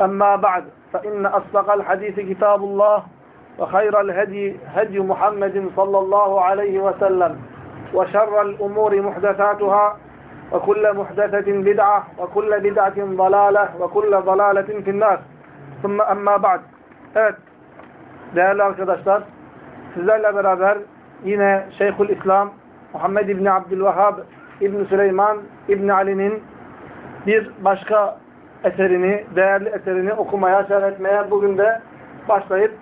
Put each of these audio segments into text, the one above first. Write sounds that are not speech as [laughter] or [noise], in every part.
أما بعد فإن أصدق الحديث كتاب الله وخير الهدي هدي محمد صلى الله عليه وسلم وشر الأمور محدثاتها وكل محدثة بدعة وكل بدعة ضلالة وكل ضلالة في النار. ثم أما بعد. Evet. Değerli arkadaşlar sizlerle beraber yine Şeyhül İslam Muhammed İbni Abdülvehhab İbni Süleyman İbni Ali'nin bir başka eserini, değerli eserini okumaya, şerh etmeye bugün de başlayıp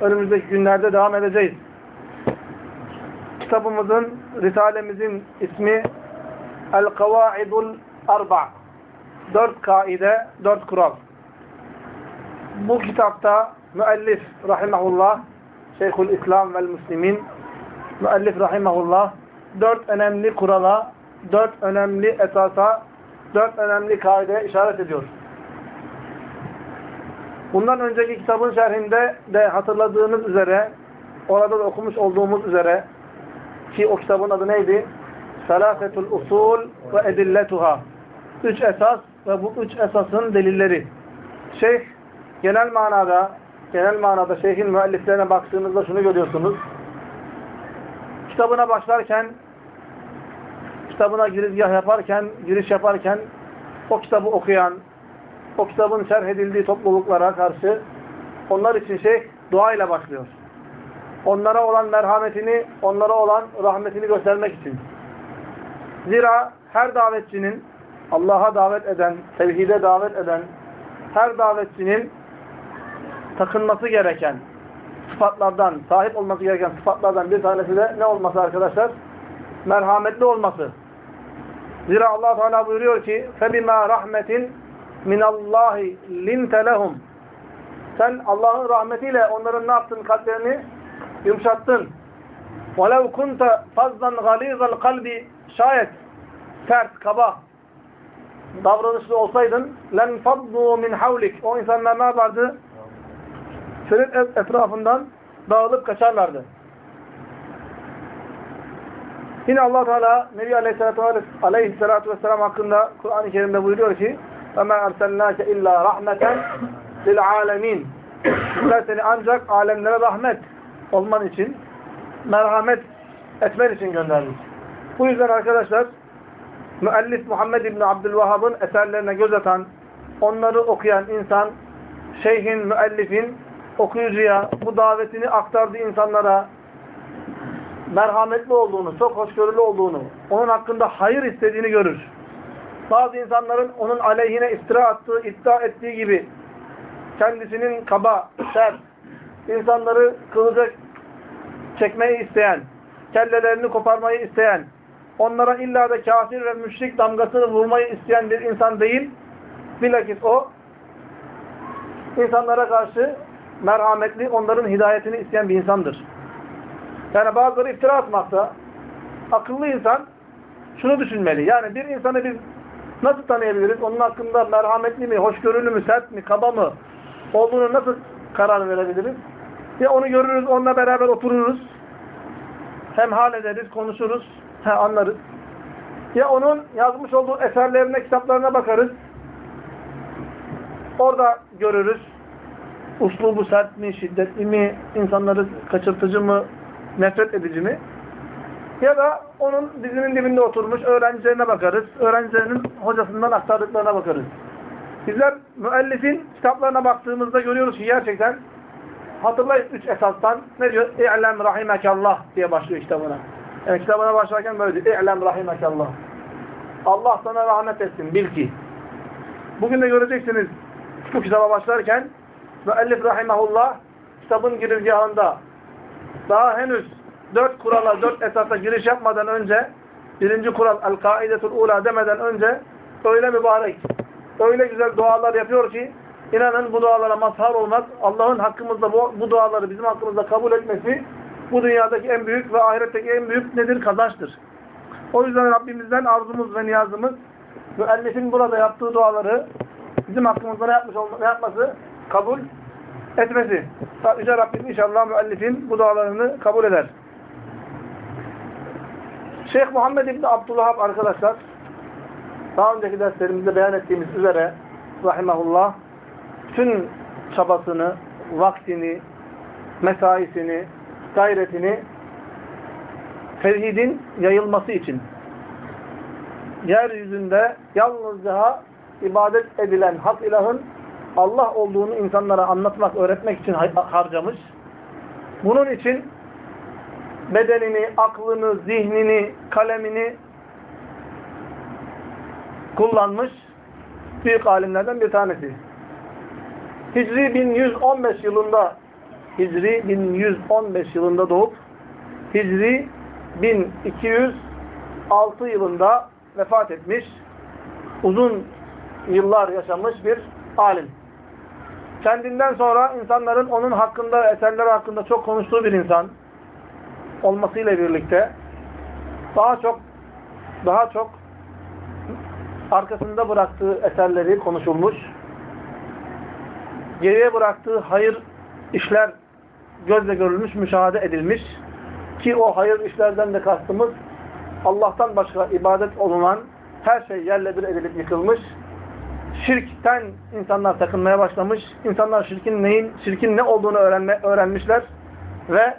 önümüzdeki günlerde devam edeceğiz. Kitabımızın, Risalemizin ismi El-Kavaidul Arba. Dört kaide, dört kural. Bu kitapta müellif rahimahullah, Şeyhül İslam vel Müslimin, müellif rahimahullah, dört önemli kurala, dört önemli esasa, dört önemli kaideye işaret ediyor. Bundan önceki kitabın şerhinde de hatırladığınız üzere, orada da okumuş olduğumuz üzere, ki o kitabın adı neydi? Selafetul usul ve edilletuha. Üç esas ve bu üç esasın delilleri. Şeyh genel manada, genel manada şeyhin müelliflerine baktığınızda şunu görüyorsunuz. Kitabına başlarken, kitabına girizgah yaparken, giriş yaparken, o kitabı okuyan, o kitabın şerh edildiği topluluklara karşı onlar için şey dua ile başlıyor. Onlara olan merhametini, onlara olan rahmetini göstermek için. Zira her davetçinin Allah'a davet eden, tevhide davet eden her davetçinin takınması gereken sıfatlardan, sahip olması gereken sıfatlardan bir tanesi de ne olması arkadaşlar? Merhametli olması. Zira Allah Teala buyuruyor ki: "Febima rahmetin minallahi linte lehum." Sen Allah'ın rahmetiyle onların ne yaptın? Kalplerini yumuşattın. وَلَوْ كُنْتَ فَزَّنْ غَلِيظَ الْقَلْبِ Şayet sert, kaba davranışlı olsaydın len faddu min havlik. O insanlar ne yapardı? Senin etrafından dağılıp kaçarlardı. Yine Allah Teala Nebi Aleyhisselatü, Aleyhisselatü Vesselam hakkında Kur'an-ı Kerim'de buyuruyor ki وَمَا اَرْسَلْنَاكَ اِلَّا رَحْمَةً لِلْعَالَمِينَ Bizler seni ancak alemlere rahmet olman için, merhamet etmen için gönderdik. Bu yüzden arkadaşlar müellif Muhammed İbni Abdülvahhab'ın eserlerine göz atan, onları okuyan insan, şeyhin, müellifin okuyucuya, bu davetini aktardığı insanlara merhametli olduğunu, çok hoşgörülü olduğunu, onun hakkında hayır istediğini görür. Bazı insanların onun aleyhine iftira attığı, iddia ettiği gibi kendisinin kaba, sert, insanları kılıca çekmeyi isteyen, kellelerini koparmayı isteyen, onlara illa da kafir ve müşrik damgasını vurmayı isteyen bir insan değil, bilakis o, insanlara karşı merhametli, onların hidayetini isteyen bir insandır. Yani bazıları iftira atmakta, akıllı insan şunu düşünmeli. Yani bir insanı biz nasıl tanıyabiliriz? Onun hakkında merhametli mi, hoşgörülü mü, sert mi, kaba mı olduğunu nasıl karar verebiliriz? Ya onu görürüz, onunla beraber otururuz. Hem hal ederiz, konuşuruz, he, anlarız. Ya onun yazmış olduğu eserlerine, kitaplarına bakarız. Orada görürüz. Uslubu sert mi, şiddetli mi, insanları kaçırtıcı mı, nefret edici mi? Ya da onun dizinin dibinde oturmuş öğrencilerine bakarız. Öğrencilerinin hocasından aktardıklarına bakarız. Bizler müellifin kitaplarına baktığımızda görüyoruz ki gerçekten hatırlayın üç esastan ne diyor? İ'lem rahimekallah diye başlıyor kitabına. Yani kitabına başlarken böyle diyor. İ'lem rahimekallah. Allah sana rahmet etsin. Bil ki. Bugün de göreceksiniz bu kitaba başlarken müellif rahimahullah kitabın girizgahında daha henüz dört kurala, dört esasa giriş yapmadan önce birinci kural el-kaidetul ula demeden önce öyle mübarek, öyle güzel dualar yapıyor ki inanın bu dualara mazhar olmak, Allah'ın hakkımızda bu, bu duaları bizim hakkımızda kabul etmesi bu dünyadaki en büyük ve ahiretteki en büyük nedir? Kazançtır. O yüzden Rabbimizden arzumuz ve niyazımız müellifin burada yaptığı duaları bizim hakkımızda ne, yapmış ne yapması? Kabul etmesi. Yüce Rabbim inşallah müellifin bu dualarını kabul eder. Şeyh Muhammed İbni Abdülhab arkadaşlar daha önceki derslerimizde beyan ettiğimiz üzere rahimahullah tüm çabasını, vaktini, mesaisini, gayretini tevhidin yayılması için yeryüzünde yalnızca ibadet edilen hak ilahın Allah olduğunu insanlara anlatmak, öğretmek için harcamış. Bunun için bedenini, aklını, zihnini, kalemini kullanmış büyük alimlerden bir tanesi. Hicri 1115 yılında Hicri 1115 yılında doğup Hicri 1206 yılında vefat etmiş. Uzun yıllar yaşamış bir alim. Kendinden sonra insanların onun hakkında, eserler hakkında çok konuştuğu bir insan olmasıyla birlikte daha çok daha çok arkasında bıraktığı eserleri konuşulmuş. Geriye bıraktığı hayır işler gözle görülmüş, müşahede edilmiş. Ki o hayır işlerden de kastımız Allah'tan başka ibadet olunan her şey yerle bir edilip yıkılmış. Şirkten insanlar takınmaya başlamış. İnsanlar şirkin neyin, şirkin ne olduğunu öğrenme, öğrenmişler. Ve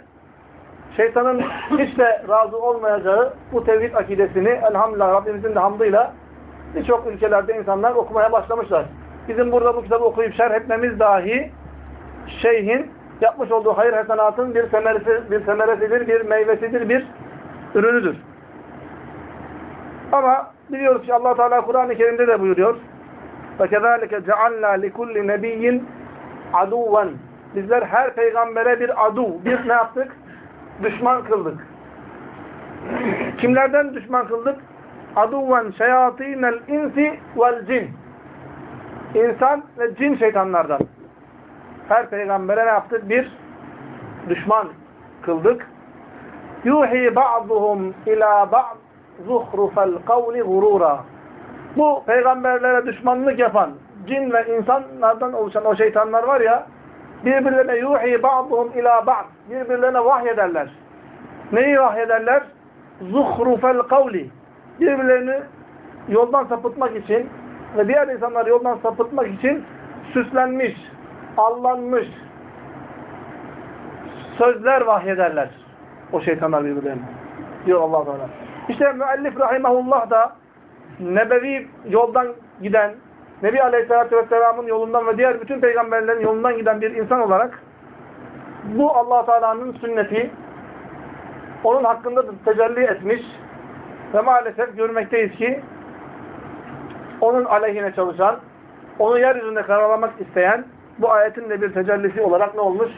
şeytanın hiç de razı olmayacağı bu tevhid akidesini elhamdülillah Rabbimizin de hamdıyla birçok ülkelerde insanlar okumaya başlamışlar. Bizim burada bu kitabı okuyup şerh etmemiz dahi şeyhin yapmış olduğu hayır hasenatın bir semeresi, bir semeresidir, bir meyvesidir, bir ürünüdür. Ama biliyoruz ki Allah Teala Kur'an-ı Kerim'de de buyuruyor. Ve kezalike cealna li kulli nebiyyin. Bizler her peygambere bir adu, bir ne yaptık? Düşman kıldık. Kimlerden düşman kıldık? Aduven şeyatinel insi vel cin. İnsan ve cin şeytanlardan. Her peygambere ne yaptık? Bir düşman kıldık. Yuhi ba'duhum ila ba'd zuhrufel kavli gurura. Bu peygamberlere düşmanlık yapan cin ve insanlardan oluşan o şeytanlar var ya birbirlerine yuhi ba'duhum ila ba'd birbirlerine vahyederler. Neyi vahyederler? Zuhrufel kavli birbirlerini yoldan sapıtmak için ve diğer insanları yoldan sapıtmak için süslenmiş, allanmış sözler vahyederler. O şeytanlar birbirlerine. Diyor allah Teala. İşte müellif rahimahullah da nebevi yoldan giden, Nebi Aleyhisselatü Vesselam'ın yolundan ve diğer bütün peygamberlerin yolundan giden bir insan olarak bu allah Teala'nın sünneti onun hakkında tecelli etmiş ve maalesef görmekteyiz ki onun aleyhine çalışan, onu yeryüzünde karalamak isteyen bu ayetin de bir tecellisi olarak ne olmuş?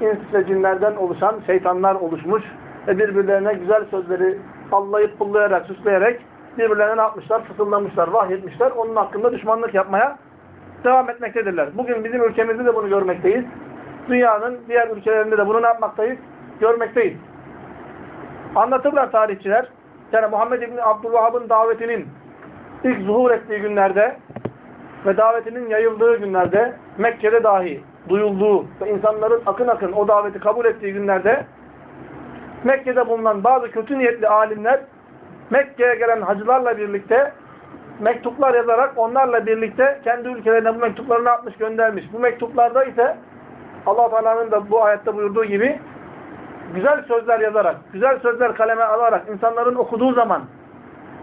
İns ve cinlerden oluşan şeytanlar oluşmuş ve birbirlerine güzel sözleri allayıp pullayarak, süsleyerek birbirlerine ne yapmışlar? Fısıldamışlar, vahyetmişler. Onun hakkında düşmanlık yapmaya devam etmektedirler. Bugün bizim ülkemizde de bunu görmekteyiz. Dünyanın diğer ülkelerinde de bunu ne yapmaktayız? Görmekteyiz. Anlatırlar tarihçiler. Yani Muhammed İbni Abdülvahab'ın davetinin ilk zuhur ettiği günlerde ve davetinin yayıldığı günlerde Mekke'de dahi duyulduğu ve insanların akın akın o daveti kabul ettiği günlerde Mekke'de bulunan bazı kötü niyetli alimler Mekke'ye gelen hacılarla birlikte mektuplar yazarak onlarla birlikte kendi ülkelerine bu mektupları ne yapmış göndermiş. Bu mektuplarda ise allah Teala'nın da bu ayette buyurduğu gibi güzel sözler yazarak, güzel sözler kaleme alarak insanların okuduğu zaman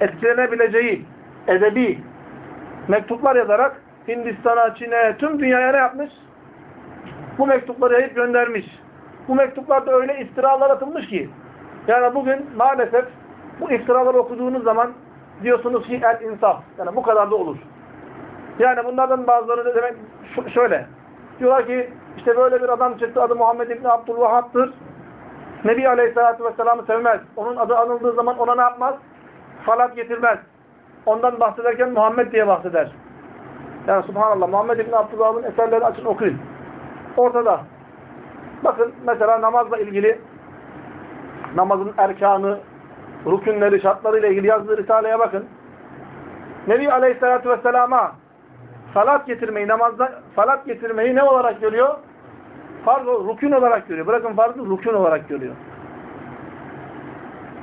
etkilenebileceği edebi mektuplar yazarak Hindistan'a, Çin'e, tüm dünyaya ne yapmış? bu mektupları yayıp göndermiş. Bu mektuplarda öyle iftiralar atılmış ki yani bugün maalesef bu iftiraları okuduğunuz zaman diyorsunuz ki el insaf. Yani bu kadar da olur. Yani bunlardan bazıları da demek şöyle. Diyorlar ki işte böyle bir adam çıktı adı Muhammed İbni Abdülvahhab'tır. Nebi Aleyhisselatü Vesselam'ı sevmez. Onun adı anıldığı zaman ona ne yapmaz? Salat getirmez. Ondan bahsederken Muhammed diye bahseder. Yani subhanallah Muhammed İbni Abdülvahhab'ın eserlerini açın okuyun. Ortada. Bakın mesela namazla ilgili namazın erkanı, rükünleri, şartları ile ilgili yazdığı risaleye bakın. Nebi Aleyhisselatü Vesselam'a salat getirmeyi, namazda salat getirmeyi ne olarak görüyor? Farz, rükün olarak görüyor. Bırakın farzı, rükün olarak görüyor.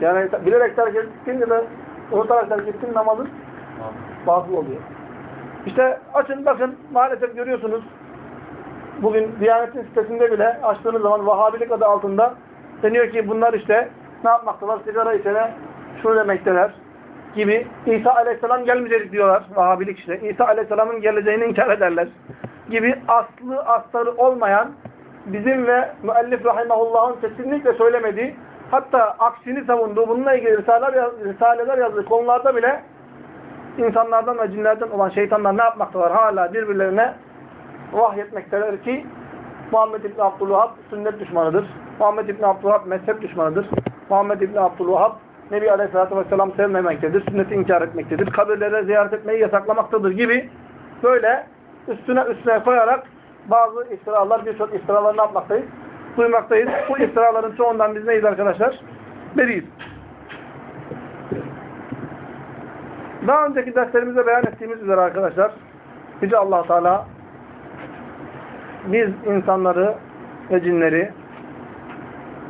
Yani bilerek terk ettin ya da unutarak terk ettin namazın batıl oluyor. İşte açın bakın maalesef görüyorsunuz bugün Diyanet'in sitesinde bile açtığınız zaman Vahabilik adı altında deniyor ki bunlar işte ne yapmaktalar? Sigara içene şunu demekteler gibi İsa Aleyhisselam gelmeyecek diyorlar. Vahabilik işte. İsa Aleyhisselam'ın geleceğini inkar ederler. Gibi aslı astarı olmayan bizim ve müellif rahimahullah'ın kesinlikle söylemediği hatta aksini savunduğu bununla ilgili risaleler, risaleler yazdığı konularda bile insanlardan ve cinlerden olan şeytanlar ne yapmaktalar? Hala birbirlerine vahyetmekteler ki Muhammed İbni Abdülvahab sünnet düşmanıdır. Muhammed İbni Abdülvahab mezhep düşmanıdır. Muhammed İbni Abdülvahab Nebi Aleyhisselatü Vesselam sevmemektedir. Sünneti inkar etmektedir. Kabirlere ziyaret etmeyi yasaklamaktadır gibi böyle üstüne üstüne koyarak bazı iftiralar, birçok iftiralar ne yapmaktayız? Duymaktayız. Bu iftiraların çoğundan biz neyiz arkadaşlar? Beriyiz. Daha önceki derslerimizde beyan ettiğimiz üzere arkadaşlar Yüce allah Teala biz insanları ve cinleri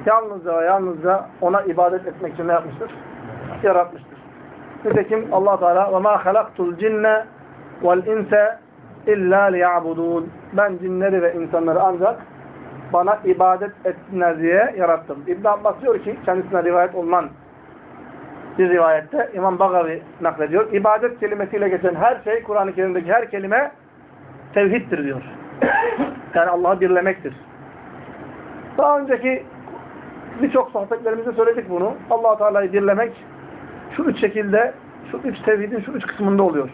yalnızca yalnızca ona ibadet etmek için ne yapmıştır? Yaratmıştır. Nitekim allah Teala ve ma halaktul cinne vel inse illa liya'budun. Ben cinleri ve insanları ancak bana ibadet etsinler diye yarattım. İbn Abbas diyor ki kendisine rivayet olunan bir rivayette İmam Bagavi naklediyor. İbadet kelimesiyle geçen her şey Kur'an-ı Kerim'deki her kelime tevhiddir diyor. [coughs] yani Allah'ı birlemektir. Daha önceki birçok sohbetlerimizde söyledik bunu. allah Teala'yı birlemek şu üç şekilde, şu üç tevhidin şu üç kısmında oluyor.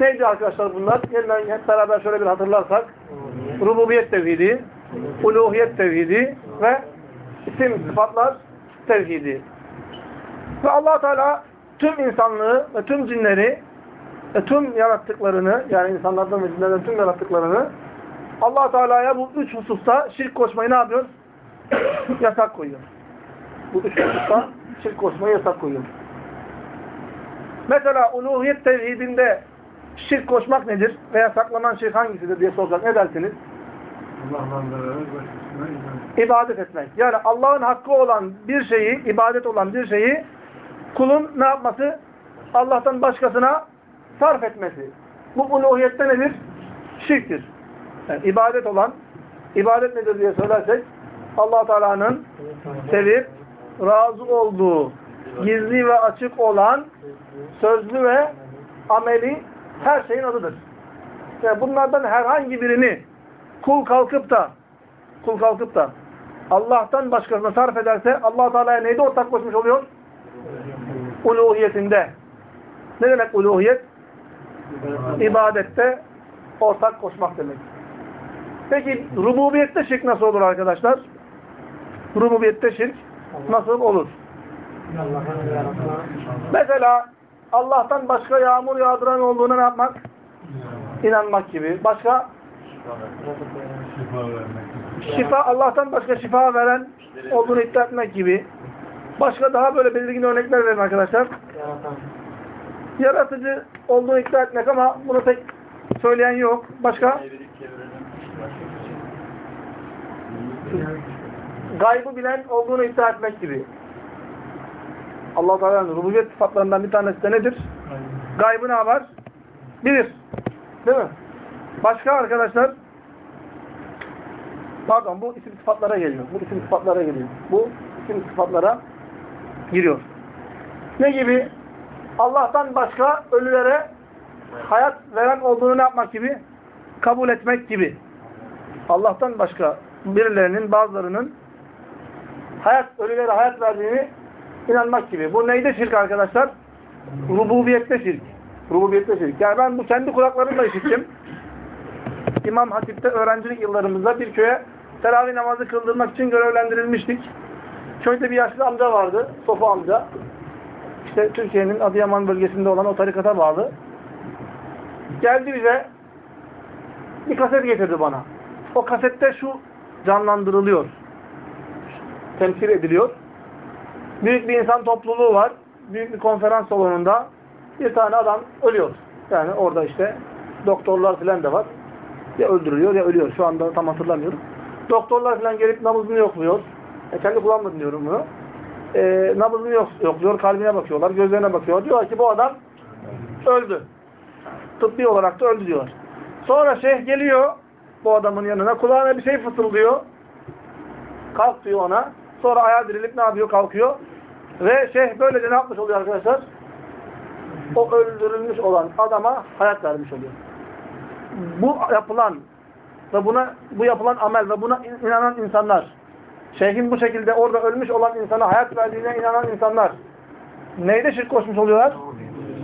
Neydi arkadaşlar bunlar? Yeniden hep beraber şöyle bir hatırlarsak. Rububiyet tevhidi, uluhiyet tevhidi ve isim sıfatlar tevhidi. Ve allah Teala tüm insanlığı ve tüm cinleri ve tüm yarattıklarını yani insanlardan ve cinlerden tüm yarattıklarını allah Teala'ya bu üç hususta şirk koşmayı ne yapıyor? Yasak koyuyor. Bu üç hususta şirk koşmayı yasak koyuyor. Mesela uluhiyet tevhidinde şirk koşmak nedir? Ve yasaklanan şirk hangisidir diye sorsak ne dersiniz? İbadet etmek. Yani Allah'ın hakkı olan bir şeyi, ibadet olan bir şeyi kulun ne yapması? Allah'tan başkasına sarf etmesi. Bu uluhiyette nedir? Şirktir. Yani ibadet olan, ibadet nedir diye söylersek allah Teala'nın sevip, razı olduğu, gizli ve açık olan, sözlü ve ameli her şeyin adıdır. Yani bunlardan herhangi birini kul kalkıp da kul kalkıp da Allah'tan başkasına sarf ederse allah Teala'ya neyde ortak koşmuş oluyor? Uluhiyetinde. Ne demek uluhiyet? İbadette ortak koşmak demek. Peki rububiyette şirk nasıl olur arkadaşlar? Rububiyette şirk nasıl olur? Mesela Allah'tan başka yağmur yağdıran olduğuna ne yapmak? İnanmak gibi. Başka? Şifa, Allah'tan başka şifa veren olduğunu iddia etmek gibi. Başka daha böyle belirgin örnekler verin arkadaşlar. Yaratıcı olduğunu iddia etmek ama bunu pek söyleyen yok. Başka? Gaybı bilen olduğunu iddia etmek gibi. Allah Teala'nın rububiyet sıfatlarından bir tanesi de nedir? Gaybı ne var? Bilir. Değil mi? Başka arkadaşlar pardon bu isim sıfatlara geliyor. Bu isim sıfatlara geliyor. Bu isim sıfatlara giriyor. Ne gibi? Allah'tan başka ölülere hayat veren olduğunu ne yapmak gibi? Kabul etmek gibi. Allah'tan başka birilerinin, bazılarının hayat, ölülere hayat verdiğini inanmak gibi. Bu neyde şirk arkadaşlar? Rububiyette şirk. Rububiyette şirk. Yani ben bu kendi kulaklarımla işittim. İmam Hatip'te öğrencilik yıllarımızda bir köye teravih namazı kıldırmak için görevlendirilmiştik. Köyde bir yaşlı amca vardı. Sofu amca. İşte Türkiye'nin Adıyaman bölgesinde olan o tarikata bağlı. Geldi bize bir kaset getirdi bana. O kasette şu canlandırılıyor. Temsil ediliyor. Büyük bir insan topluluğu var. Büyük bir konferans salonunda bir tane adam ölüyor. Yani orada işte doktorlar falan da var. Ya öldürülüyor ya ölüyor. Şu anda tam hatırlamıyorum. Doktorlar falan gelip nabızını yokluyor. E, kendi kulağımla dinliyorum bunu. E, nabızını yok, yokluyor, kalbine bakıyorlar, gözlerine bakıyor. Diyor ki bu adam öldü. Tıbbi olarak da öldü diyor. Sonra şeyh geliyor bu adamın yanına. Kulağına bir şey fısıldıyor. Kalk diyor ona. Sonra ayağa dirilip ne yapıyor? Kalkıyor. Ve şeyh böylece ne yapmış oluyor arkadaşlar? O öldürülmüş olan adama hayat vermiş oluyor. Bu yapılan ve buna bu yapılan amel ve buna inanan insanlar şeyhin bu şekilde orada ölmüş olan insana hayat verdiğine inanan insanlar neyde şirk koşmuş oluyorlar?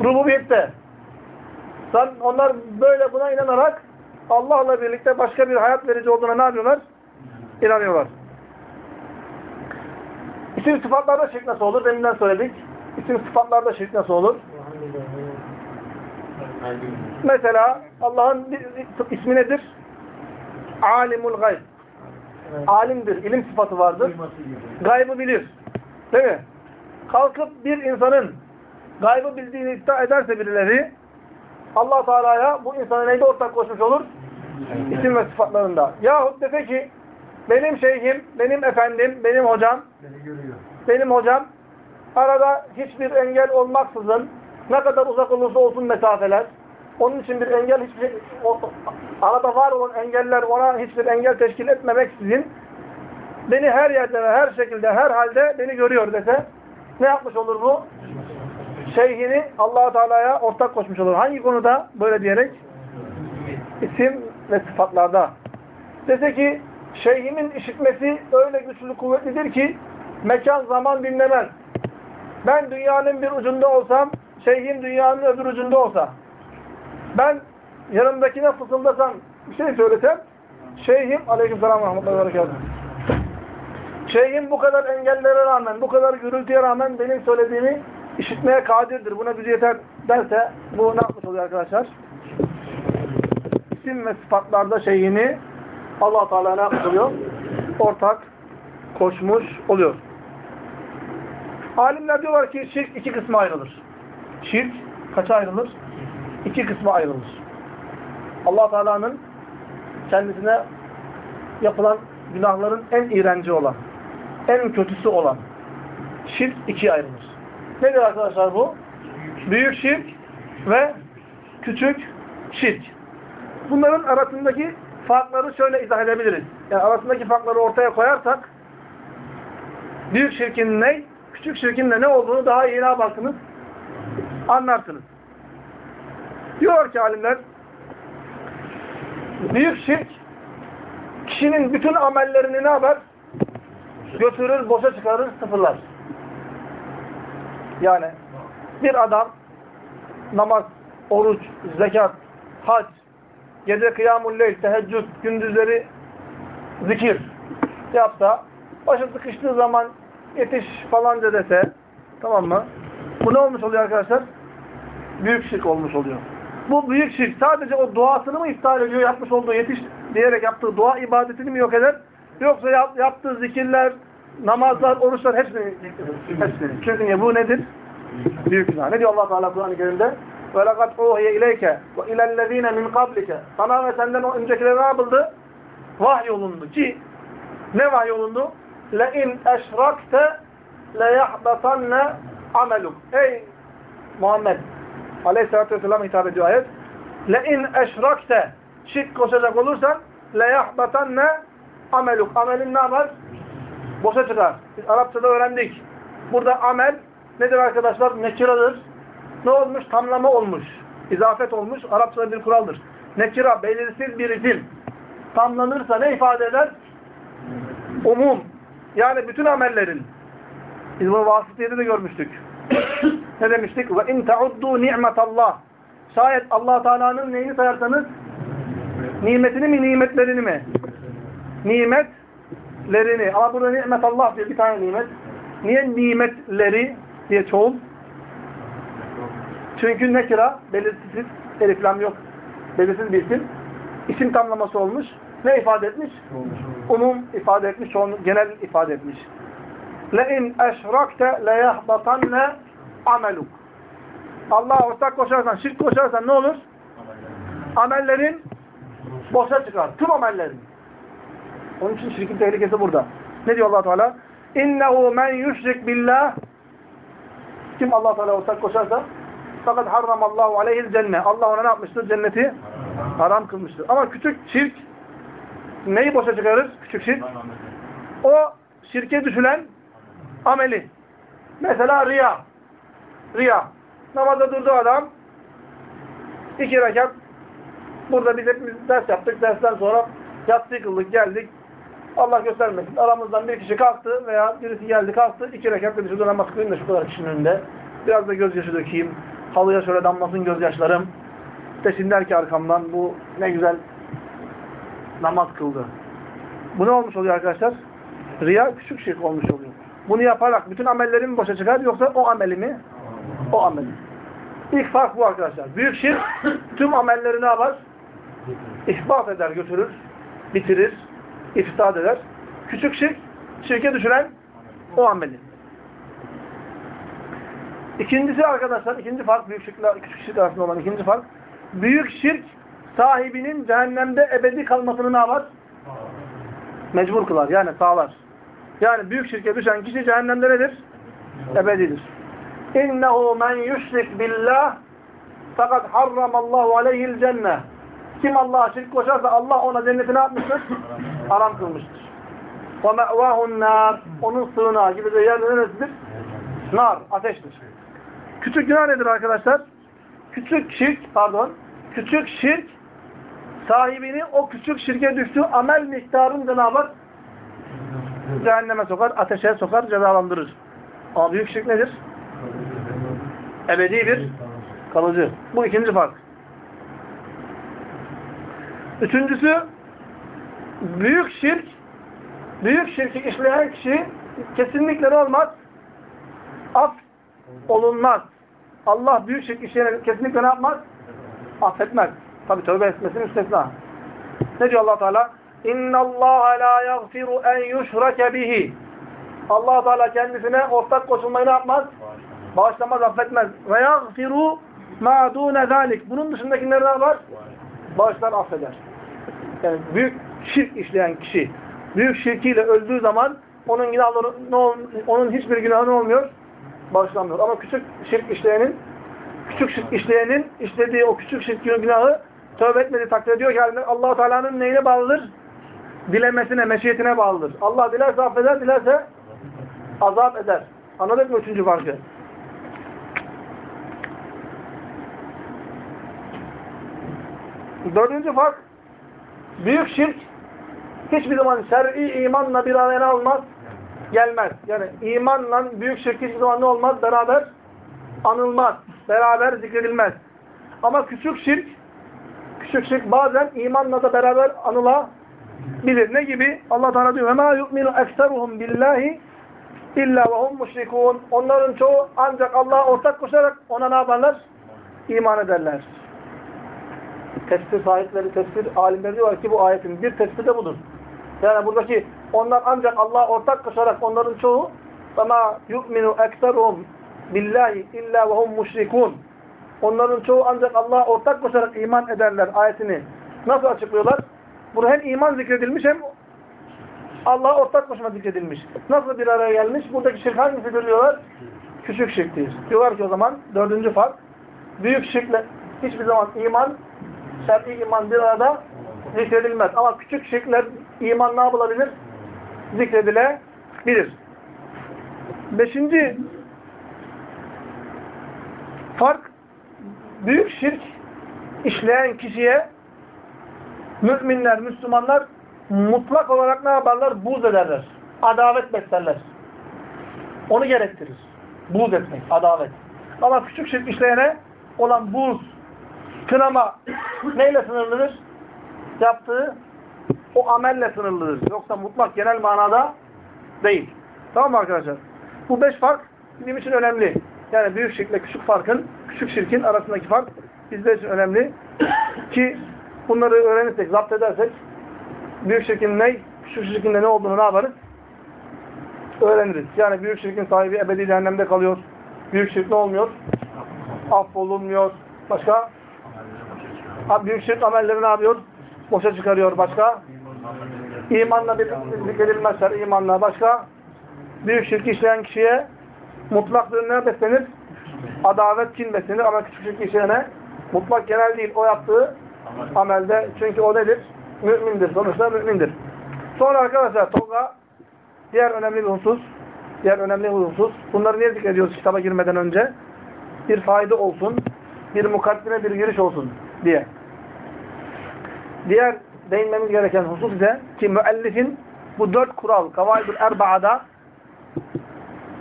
Rububiyette. Sen, onlar böyle buna inanarak Allah'la birlikte başka bir hayat verici olduğuna ne yapıyorlar? İnanıyorlar. İsim sıfatlarda şirk nasıl olur? Deminden söyledik. İsim sıfatlarda şirk nasıl olur? Mesela Allah'ın ismi nedir? Alimul gayb. Alimdir. ilim sıfatı vardır. Gaybı bilir. Değil mi? Kalkıp bir insanın gaybı bildiğini iddia ederse birileri allah Teala'ya bu insana neyde ortak koşmuş olur? İsim ve sıfatlarında. Yahut dese ki benim şeyhim, benim efendim, benim hocam benim hocam arada hiçbir engel olmaksızın ne kadar uzak olursa olsun mesafeler onun için bir engel hiçbir şey, o, arada var olan engeller ona hiçbir engel teşkil etmemeksizin beni her yerde ve her şekilde her halde beni görüyor dese ne yapmış olur bu? Şeyhini allah Teala'ya ortak koşmuş olur. Hangi konuda böyle diyerek? İsim ve sıfatlarda. Dese ki şeyhimin işitmesi öyle güçlü kuvvetlidir ki mekan zaman dinlemez. Ben dünyanın bir ucunda olsam şeyhim dünyanın öbür ucunda olsa ben yanımdakine fısıldasam bir şey söylesem şeyhim aleykümselam rahmetullahi ve berekatuhu şeyhim bu kadar engellere rağmen bu kadar gürültüye rağmen benim söylediğimi işitmeye kadirdir. Buna gücü yeter derse bu ne yapmış oluyor arkadaşlar? İsim ve sıfatlarda şeyini allah Teala ne yapmış oluyor? Ortak koşmuş oluyor. Alimler diyorlar ki şirk iki kısma ayrılır. Şirk kaça ayrılır? İki kısma ayrılır. allah Teala'nın kendisine yapılan günahların en iğrenci olan, en kötüsü olan şirk ikiye ayrılır. Nedir arkadaşlar bu? Büyük şirk ve küçük şirk. Bunların arasındaki farkları şöyle izah edebiliriz. Yani arasındaki farkları ortaya koyarsak büyük şirkin ne, küçük şirkin de ne olduğunu daha iyi ne yaparsınız? Anlarsınız. Diyor ki alimler büyük şirk kişinin bütün amellerini ne yapar? Götürür, boşa çıkarır, sıfırlar. Yani bir adam namaz, oruç, zekat, hac, gece kıyamul leyl, teheccüd, gündüzleri zikir yapsa, başı sıkıştığı zaman yetiş falanca dese, tamam mı? Bu ne olmuş oluyor arkadaşlar? Büyük şirk olmuş oluyor. Bu büyük şirk sadece o duasını mı iptal ediyor, yapmış olduğu yetiş diyerek yaptığı dua ibadetini mi yok eder? Yoksa yap, yaptığı zikirler, namazlar, oruçlar hepsini, hepsini. Çünkü bu nedir? Büyük günah. Ne diyor Allah Teala Kur'an-ı Kerim'de? وَلَقَدْ اُوْهِيَ اِلَيْكَ وَاِلَى الَّذ۪ينَ مِنْ قَبْلِكَ Sana ve senden o öncekilere ne yapıldı? Vahy olundu ki ne vahy olundu? لَاِنْ اَشْرَكْتَ لَيَحْبَطَنَّ عَمَلُكَ Ey Muhammed Aleyhisselatü Vesselam hitap ediyor ayet. لَاِنْ اَشْرَكْتَ Şirk koşacak olursan لَيَحْبَطَنَّ ameluk. Amelin ne yapar? Boşa çıkar. Biz Arapçada öğrendik. Burada amel nedir arkadaşlar? Nekiradır. ne olmuş? Tamlama olmuş. İzafet olmuş. Arapçada bir kuraldır. Nekira, belirsiz bir isim. tamlanırsa ne ifade eder? Umum. Yani bütün amellerin. Biz bunu vasıtiyede de görmüştük. [coughs] ne demiştik? Ve in ta'uddu ni'metallah. Şayet Allah Teala'nın neyini sayarsanız nimetini mi nimetlerini mi? Nimetlerini. Ama burada nimet Allah diyor bir tane nimet. Niye nimetleri diye çoğul? Çünkü nekira belirsiz, eliflam yok. Belirsiz bir isim. İsim tamlaması olmuş. Ne ifade etmiş? Umum ifade etmiş, çoğunluk, genel ifade etmiş. لَاِنْ اَشْرَكْتَ لَيَحْبَطَنَّ ameluk. Allah'a ortak koşarsan, şirk koşarsan ne olur? Amellerin boşa çıkar. Tüm amellerin. Onun için şirkin tehlikesi burada. Ne diyor allah Teala? اِنَّهُ مَنْ يُشْرِكْ billah Kim allah Teala ortak koşarsa fakat harramallahu aleyhil cennet. Allah ona ne yapmıştır? Cenneti haram kılmıştır. Ama küçük şirk neyi boşa çıkarır? Küçük şirk. O şirke düşülen ameli. Mesela riya. Riya. Namaza durdu adam. iki rekat. Burada biz hepimiz ders yaptık. Dersten sonra yatsı kıldık, geldik. Allah göstermesin. Aramızdan bir kişi kalktı veya birisi geldi kalktı. iki rekat dedi şurada namaz kılayım da şu kadar kişinin önünde. Biraz da gözyaşı dökeyim. Halıya şöyle damlasın gözyaşlarım. Desinler ki arkamdan bu ne güzel namaz kıldı. Bu ne olmuş oluyor arkadaşlar? Riya küçük şirk olmuş oluyor. Bunu yaparak bütün amellerim boşa çıkar yoksa o ameli mi? O ameli. İlk fark bu arkadaşlar. Büyük şirk tüm amelleri ne yapar? İhbat eder, götürür, bitirir, ifsad eder. Küçük şirk, şirke düşüren o ameli. İkincisi arkadaşlar, ikinci fark büyük şirkle küçük şirk arasında olan ikinci fark. Büyük şirk sahibinin cehennemde ebedi kalmasını ne yapar? Mecbur kılar. Yani sağlar. Yani büyük şirke düşen kişi cehennemde nedir? Ebedidir. İnnehu men yüşrik billah fakat harramallahu aleyhil cennet. Kim Allah'a şirk koşarsa Allah ona cenneti ne yapmıştır? Haram kılmıştır. Ve me'vahun. Onun sığınağı de yer neresidir? Nar, ateştir. Küçük günah nedir arkadaşlar? Küçük şirk, pardon, küçük şirk sahibini o küçük şirke düştüğü amel miktarınca ne yapar? Cehenneme sokar, ateşe sokar, cezalandırır. Ama büyük şirk nedir? Ebedi bir kalıcı. Bu ikinci fark. Üçüncüsü büyük şirk büyük şirki işleyen kişi kesinlikle olmaz? Af olunmaz. Allah büyük şirk işleyene kesinlikle ne yapmaz? Affetmez. Tabi tövbe etmesini müstesna. Ne diyor allah Teala? اِنَّ اللّٰهَ لَا يَغْفِرُ اَنْ يُشْرَكَ بِهِ allah Teala kendisine ortak koşulmayı ne yapmaz? Bağışlamaz, affetmez. Ve yagfiru ma dune zalik. Bunun dışındakileri ne var? Bağışlar, affeder. Yani büyük şirk işleyen kişi büyük şirkiyle öldüğü zaman onun günahları ne ol, onun hiçbir günahı ne olmuyor? Bağışlanmıyor. Ama küçük şirk işleyenin küçük şirk işleyenin işlediği o küçük şirk günahı tövbe etmediği takdirde diyor ki allah Teala'nın neyine bağlıdır? Dilemesine, meşiyetine bağlıdır. Allah dilerse affeder, dilerse azap eder. Anladık mı üçüncü farkı? Dördüncü fark büyük şirk hiçbir zaman şer'i imanla bir araya almaz, gelmez. Yani imanla büyük şirk hiçbir zaman ne olmaz? Beraber anılmaz. Beraber zikredilmez. Ama küçük şirk küçük şirk bazen imanla da beraber anılabilir. Ne gibi? Allah Teala diyor: "Ema yu'minu ekseruhum billahi illa ve hum müşrikun." Onların çoğu ancak Allah'a ortak koşarak ona ne yaparlar? İman ederler. Tefsir sahipleri, tefsir alimleri diyorlar ki bu ayetin bir tefsiri de budur. Yani buradaki onlar ancak Allah'a ortak koşarak onların çoğu ama yu'minu ekseruhum billahi illa ve hum müşrikun. Onların çoğu ancak Allah'a ortak koşarak iman ederler ayetini. Nasıl açıklıyorlar? Burada hem iman zikredilmiş hem Allah'a ortak koşma zikredilmiş. Nasıl bir araya gelmiş? Buradaki şirk hangisi diyorlar? Küçük şirktir. Diyorlar ki o zaman dördüncü fark büyük şirkle hiçbir zaman iman şer'i iman bir arada zikredilmez. Ama küçük şirkler iman ne yapılabilir? Zikredilebilir. Beşinci fark büyük şirk işleyen kişiye Müminler, Müslümanlar mutlak olarak ne yaparlar? Buz ederler. Adavet beslerler. Onu gerektirir. Buz etmek, adavet. Ama küçük şirk işleyene olan buz, kınama neyle sınırlıdır? Yaptığı o amelle sınırlıdır. Yoksa mutlak genel manada değil. Tamam mı arkadaşlar? Bu beş fark bizim için önemli. Yani büyük şirkle küçük farkın, küçük şirkin arasındaki fark bizler için önemli. [coughs] Ki bunları öğrenirsek, zapt edersek büyük şirkin ne, küçük şirkin ne olduğunu ne yaparız? Öğreniriz. Yani büyük şirkin sahibi ebedi cehennemde kalıyor. Büyük şirk ne olmuyor? Affolunmuyor. Başka? Büyük şirk amelleri ne yapıyor? Boşa çıkarıyor. Başka? İmanla zikredilmezler. imanla. Başka? Büyük şirk işleyen kişiye mutlak ne beslenir? Adavet, kin beslenir. Ama küçük şirk işleyene mutlak genel değil. O yaptığı amelde. Çünkü o nedir? Mümindir. Sonuçta mümindir. Sonra arkadaşlar Tolga diğer önemli bir husus diğer önemli bir husus. Bunları niye zikrediyoruz kitaba girmeden önce? Bir fayda olsun, bir mukaddime, bir giriş olsun diye. Diğer değinmemiz gereken husus ise ki müellifin bu dört kural, kavaidül erba'ada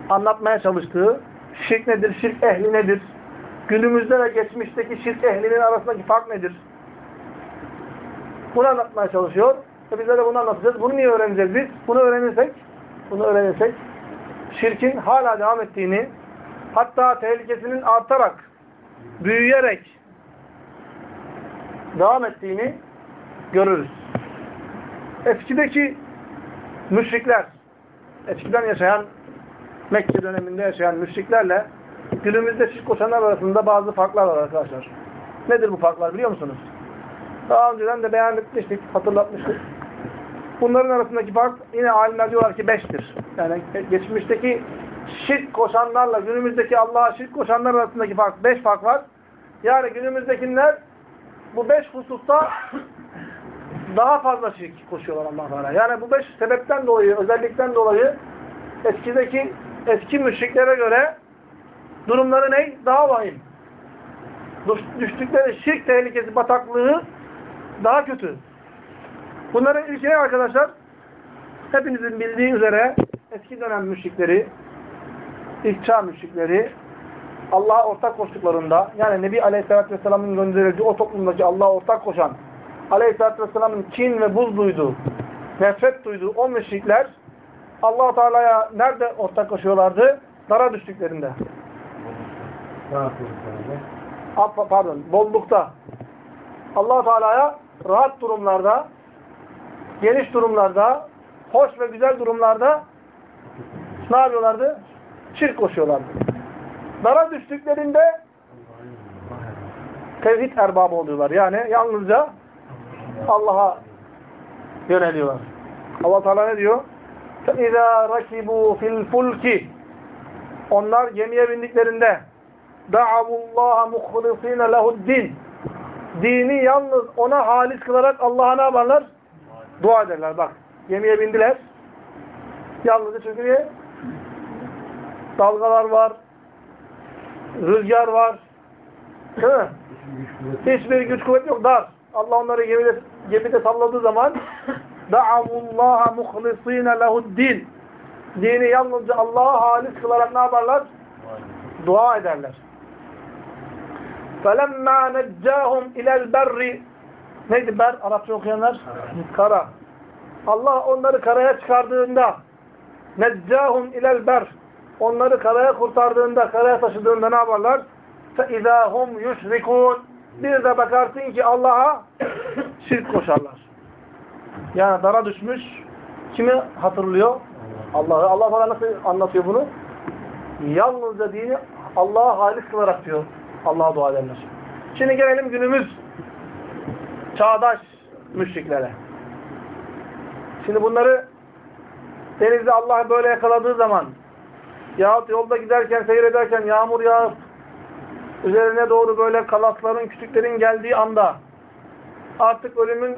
anlatmaya çalıştığı şirk nedir, şirk ehli nedir, günümüzde ve geçmişteki şirk ehlinin arasındaki fark nedir? Bunu anlatmaya çalışıyor. E bizler de bunu anlatacağız. Bunu niye öğreneceğiz biz? Bunu öğrenirsek, bunu öğrenirsek şirkin hala devam ettiğini, hatta tehlikesinin artarak, büyüyerek devam ettiğini görürüz. Eskideki müşrikler, eskiden yaşayan, Mekke döneminde yaşayan müşriklerle günümüzde şirk koşanlar arasında bazı farklar var arkadaşlar. Nedir bu farklar biliyor musunuz? Daha önceden de beyan etmiştik, hatırlatmıştık. Bunların arasındaki fark yine alimler diyorlar ki beştir. Yani geçmişteki şirk koşanlarla günümüzdeki Allah'a şirk koşanlar arasındaki fark beş fark var. Yani günümüzdekiler bu beş hususta daha fazla şirk koşuyorlar Allah Teala. Yani bu beş sebepten dolayı, özellikten dolayı eskideki eski müşriklere göre durumları ne? Daha vahim. Düştükleri şirk tehlikesi, bataklığı daha kötü. Bunların ilk arkadaşlar hepinizin bildiği üzere eski dönem müşrikleri, ilk çağ müşrikleri Allah'a ortak koştuklarında yani Nebi Aleyhisselatü Vesselam'ın gönderildiği o toplumdaki Allah'a ortak koşan Aleyhisselatü Vesselam'ın kin ve buz duyduğu, nefret duyduğu o müşrikler allah Teala'ya nerede ortak koşuyorlardı? Dara düştüklerinde. Pardon, bollukta. allah Teala'ya rahat durumlarda, geniş durumlarda, hoş ve güzel durumlarda ne yapıyorlardı? Şirk koşuyorlardı. Dara düştüklerinde tevhid erbabı oluyorlar. Yani yalnızca Allah'a yöneliyorlar. Allah Teala ne diyor? فَاِذَا رَكِبُوا فِي الْفُلْكِ Onlar gemiye bindiklerinde دَعَوُ اللّٰهَ مُخْلِص۪ينَ لَهُ الدِّينَ Dini yalnız ona halis kılarak Allah'a ne yaparlar? Dua ederler. Bak gemiye bindiler. Yalnızca çünkü niye? Dalgalar var. Rüzgar var. Değil mi? Hiçbir güç kuvvet yok. Dar. Allah onları gemide, gemide salladığı zaman [laughs] da'avullaha muhlisine lehuddin dini yalnızca Allah'a halis kılarak ne yaparlar? Dua ederler. فَلَمَّا نَجَّاهُمْ اِلَى الْبَرِّ Neydi ber? Arapça okuyanlar? Kara. Allah onları karaya çıkardığında neccahum ilel ber onları karaya kurtardığında, karaya taşıdığında ne yaparlar? فَاِذَا هُمْ يُشْرِكُونَ bir de bakarsın ki Allah'a [coughs] şirk koşarlar. Yani dara düşmüş kimi hatırlıyor? Allah'ı. Allah bana nasıl anlatıyor bunu? Yalnızca dini Allah'a halis kılarak diyor. Allah'a dua ederler. Şimdi gelelim günümüz çağdaş müşriklere. Şimdi bunları denizde Allah böyle yakaladığı zaman yahut yolda giderken, seyrederken yağmur yağıp üzerine doğru böyle kalasların, küçüklerin geldiği anda artık ölümün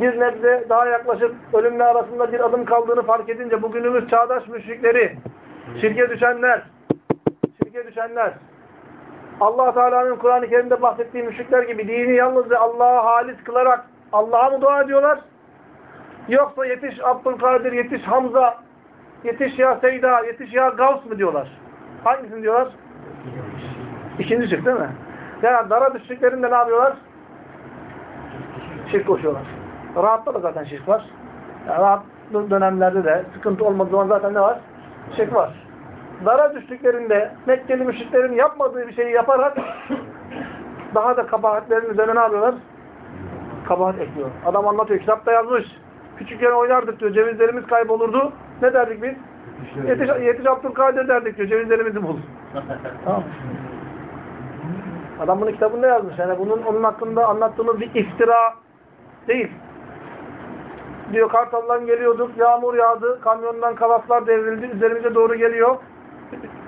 bir nebze daha yaklaşıp ölümle arasında bir adım kaldığını fark edince bugünümüz çağdaş müşrikleri, şirke düşenler, şirke düşenler, allah Teala'nın Kur'an-ı Kerim'de bahsettiği müşrikler gibi dini yalnızca Allah'a halis kılarak Allah'a mı dua ediyorlar? Yoksa yetiş Abdülkadir, yetiş Hamza, yetiş ya Seyda, yetiş ya Gavs mı diyorlar? Hangisini diyorlar? İkinci şık değil mi? Yani dara düştüklerinde ne yapıyorlar? Şirk koşuyorlar. Rahatta da zaten şirk var. Yani rahat dönemlerde de sıkıntı olmadığı zaman zaten ne var? Şirk var. Dara düştüklerinde Mekkeli müşriklerin yapmadığı bir şeyi yaparak [coughs] daha da kabahatlerin üzerine ne yapıyorlar? Kabahat ekliyor. Adam anlatıyor. Kitapta yazmış. Küçükken oynardık diyor. Cevizlerimiz kaybolurdu. Ne derdik biz? Yetiş, yetiş Abdülkadir derdik diyor. Cevizlerimizi bul. [laughs] tamam. Adam bunu kitabında yazmış. Yani bunun onun hakkında anlattığımız bir iftira değil. Diyor kartaldan geliyorduk. Yağmur yağdı. Kamyondan kalaslar devrildi. Üzerimize doğru geliyor.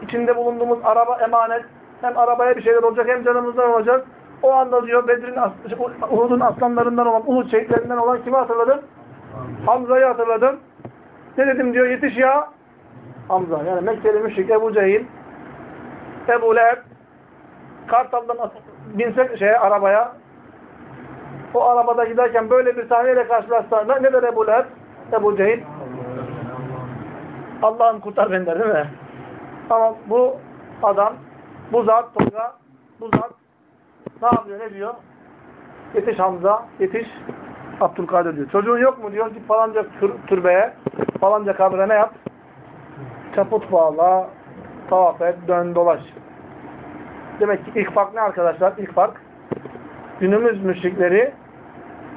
İçinde bulunduğumuz araba emanet. Hem arabaya bir şeyler olacak hem canımızdan olacak. O anda diyor Bedir'in Uhud'un aslanlarından olan, Uhud şehitlerinden olan kimi hatırladım? Hamza'yı hatırladım. Ne dedim diyor? Yetiş ya. Hamza. Yani Mekkeli müşrik Ebu Cehil, Ebu Leheb, Kartal'dan binsek şeye, arabaya, o arabada giderken böyle bir sahneyle karşılaşsa ne der Ebu Leheb? Ebu Cehil. Allah'ım kurtar beni der değil mi? Ama bu adam, bu zat, Tolga, bu zat ne yapıyor, ne diyor? Yetiş Hamza, yetiş Abdülkadir diyor. Çocuğun yok mu diyor, git falanca türbeye, falanca kabre ne yap? Çaput bağla, tavaf et, dön dolaş. Demek ki ilk fark ne arkadaşlar? İlk fark günümüz müşrikleri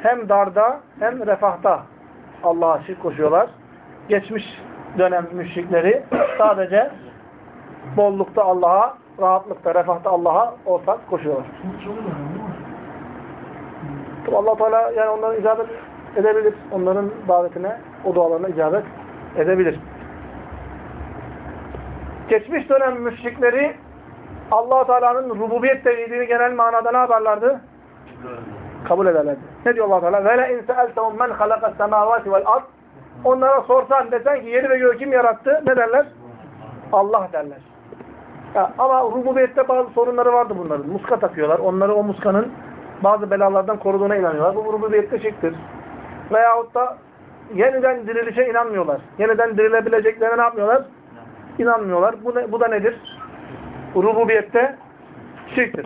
hem darda hem refahta Allah'a şirk koşuyorlar. Geçmiş dönem müşrikleri sadece bollukta Allah'a, rahatlıkta, refahta Allah'a ortak koşuyorlar. allah Teala yani onların icabet edebilir. Onların davetine, o dualarına icabet edebilir. Geçmiş dönem müşrikleri allah Teala'nın rububiyet tevhidini genel manada ne yaparlardı? Kabul ederlerdi. Ne diyor allah Teala? وَلَا اِنْ سَأَلْتَهُمْ مَنْ خَلَقَ السَّمَاوَاتِ وَالْأَرْضِ Onlara sorsan desen ki yeri ve göğü kim yarattı? Ne derler? Allah derler. Ya, ama rububiyette bazı sorunları vardı bunların. Muska takıyorlar. Onları o muskanın bazı belalardan koruduğuna inanıyorlar. Bu rububiyette şirktir. Veyahut da yeniden dirilişe inanmıyorlar. Yeniden dirilebileceklerine ne yapmıyorlar? İnanmıyorlar. Bu, ne, bu da nedir? Rububiyette şirktir.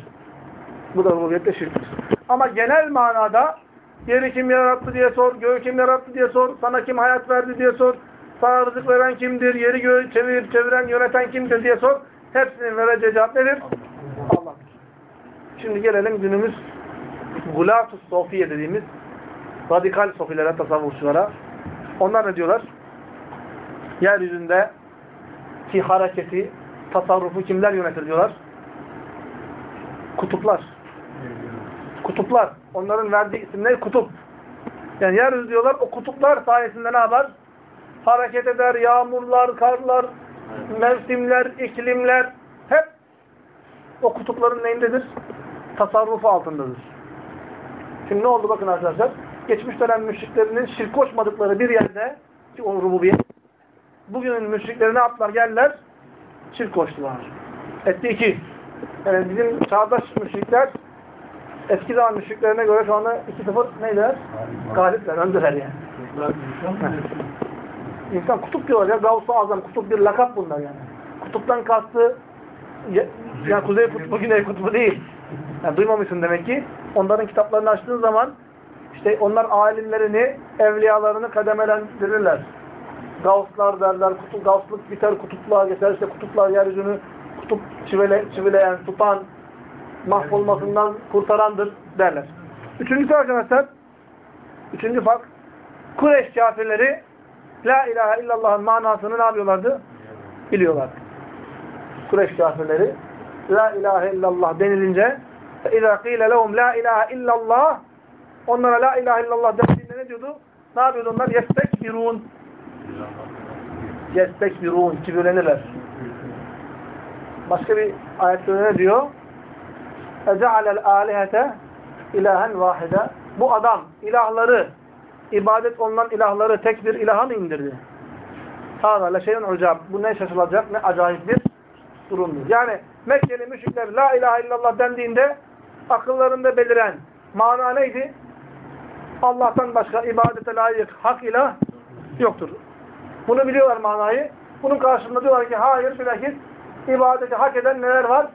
Bu da rububiyette şirktir. Ama genel manada yeri kim yarattı diye sor, göğü kim yarattı diye sor, sana kim hayat verdi diye sor, sana rızık veren kimdir, yeri göğü çevir, çeviren, yöneten kimdir diye sor. Hepsinin vereceği cevap nedir? Allah. Şimdi gelelim günümüz Gulatus Sofiye dediğimiz radikal sofilere, tasavvufçulara. Onlar ne diyorlar? Yeryüzünde ki hareketi, tasarrufu kimler yönetir diyorlar? Kutuplar. Kutuplar. Onların verdiği isimler kutup. Yani yeryüzü diyorlar o kutuplar sayesinde ne yapar? Hareket eder, yağmurlar, karlar, mevsimler, iklimler hep o kutupların neyindedir? Tasarrufu altındadır. Şimdi ne oldu bakın arkadaşlar? Geçmiş dönem müşriklerinin şirk koşmadıkları bir yerde ki o rububiyet bugünün müşrikleri ne yaptılar? Geldiler şirk koştular. Etti iki. Yani bizim çağdaş müşrikler eski zaman müşriklerine göre şu anda 2-0 neydiler? Galipler, öndüler yani. [laughs] İnsan kutup diyorlar ya. Gavs-ı Azam, kutup bir lakap bunlar yani. Kutuptan kastı ya, yani Kuzey Kutbu, Güney Kutbu değil. Yani duymamışsın demek ki. Onların kitaplarını açtığın zaman işte onlar alimlerini, evliyalarını kademelendirirler. Gavslar derler, kutup, gavslık biter, kutupluğa geçer. İşte kutuplar yeryüzünü kutup çivile, çivileyen, tutan, mahvolmasından kurtarandır derler. Üçüncüsü arkadaşlar, üçüncü fark, Kureyş kafirleri La ilahe illallah'ın manasını ne yapıyorlardı? Biliyorlar. Kureyş kafirleri La ilahe illallah denilince اِذَا قِيلَ لَهُمْ La ilahe illallah onlara La ilahe illallah denildiğinde ne diyordu? Ne yapıyordu onlar? Yestekbirun Yestek bir ruh Yestekbirun, kibirlenirler. Başka bir ayette ne diyor? Ece'alel alihete ilahen vahide. Bu adam ilahları, ibadet olunan ilahları tek bir ilaha mı indirdi? Hâzâ leşeyin ucab. Bu ne şaşılacak, ne acayip bir durumdur. Yani Mekkeli müşrikler la ilahe illallah dendiğinde akıllarında beliren mana neydi? Allah'tan başka ibadete layık hak ilah yoktur. Bunu biliyorlar manayı. Bunun karşılığında diyorlar ki hayır bilakis ibadeti hak eden neler var?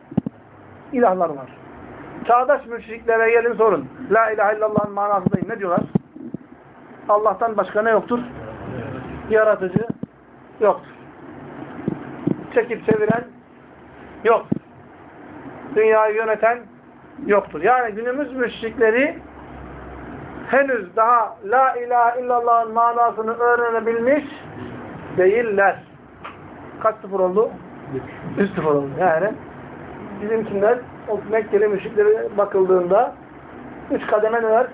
İlahlar var. Çağdaş müşriklere gelin sorun. La ilahe illallah'ın manası değil. Ne diyorlar? Allah'tan başka ne yoktur? Yaratıcı yoktur. Çekip çeviren yoktur. Dünyayı yöneten yoktur. Yani günümüz müşrikleri henüz daha La ilahe illallah'ın manasını öğrenebilmiş değiller. Kaç sıfır oldu? 3 sıfır oldu. Yani bizimkiler o Mekkeli müşriklere bakıldığında üç kademe neler?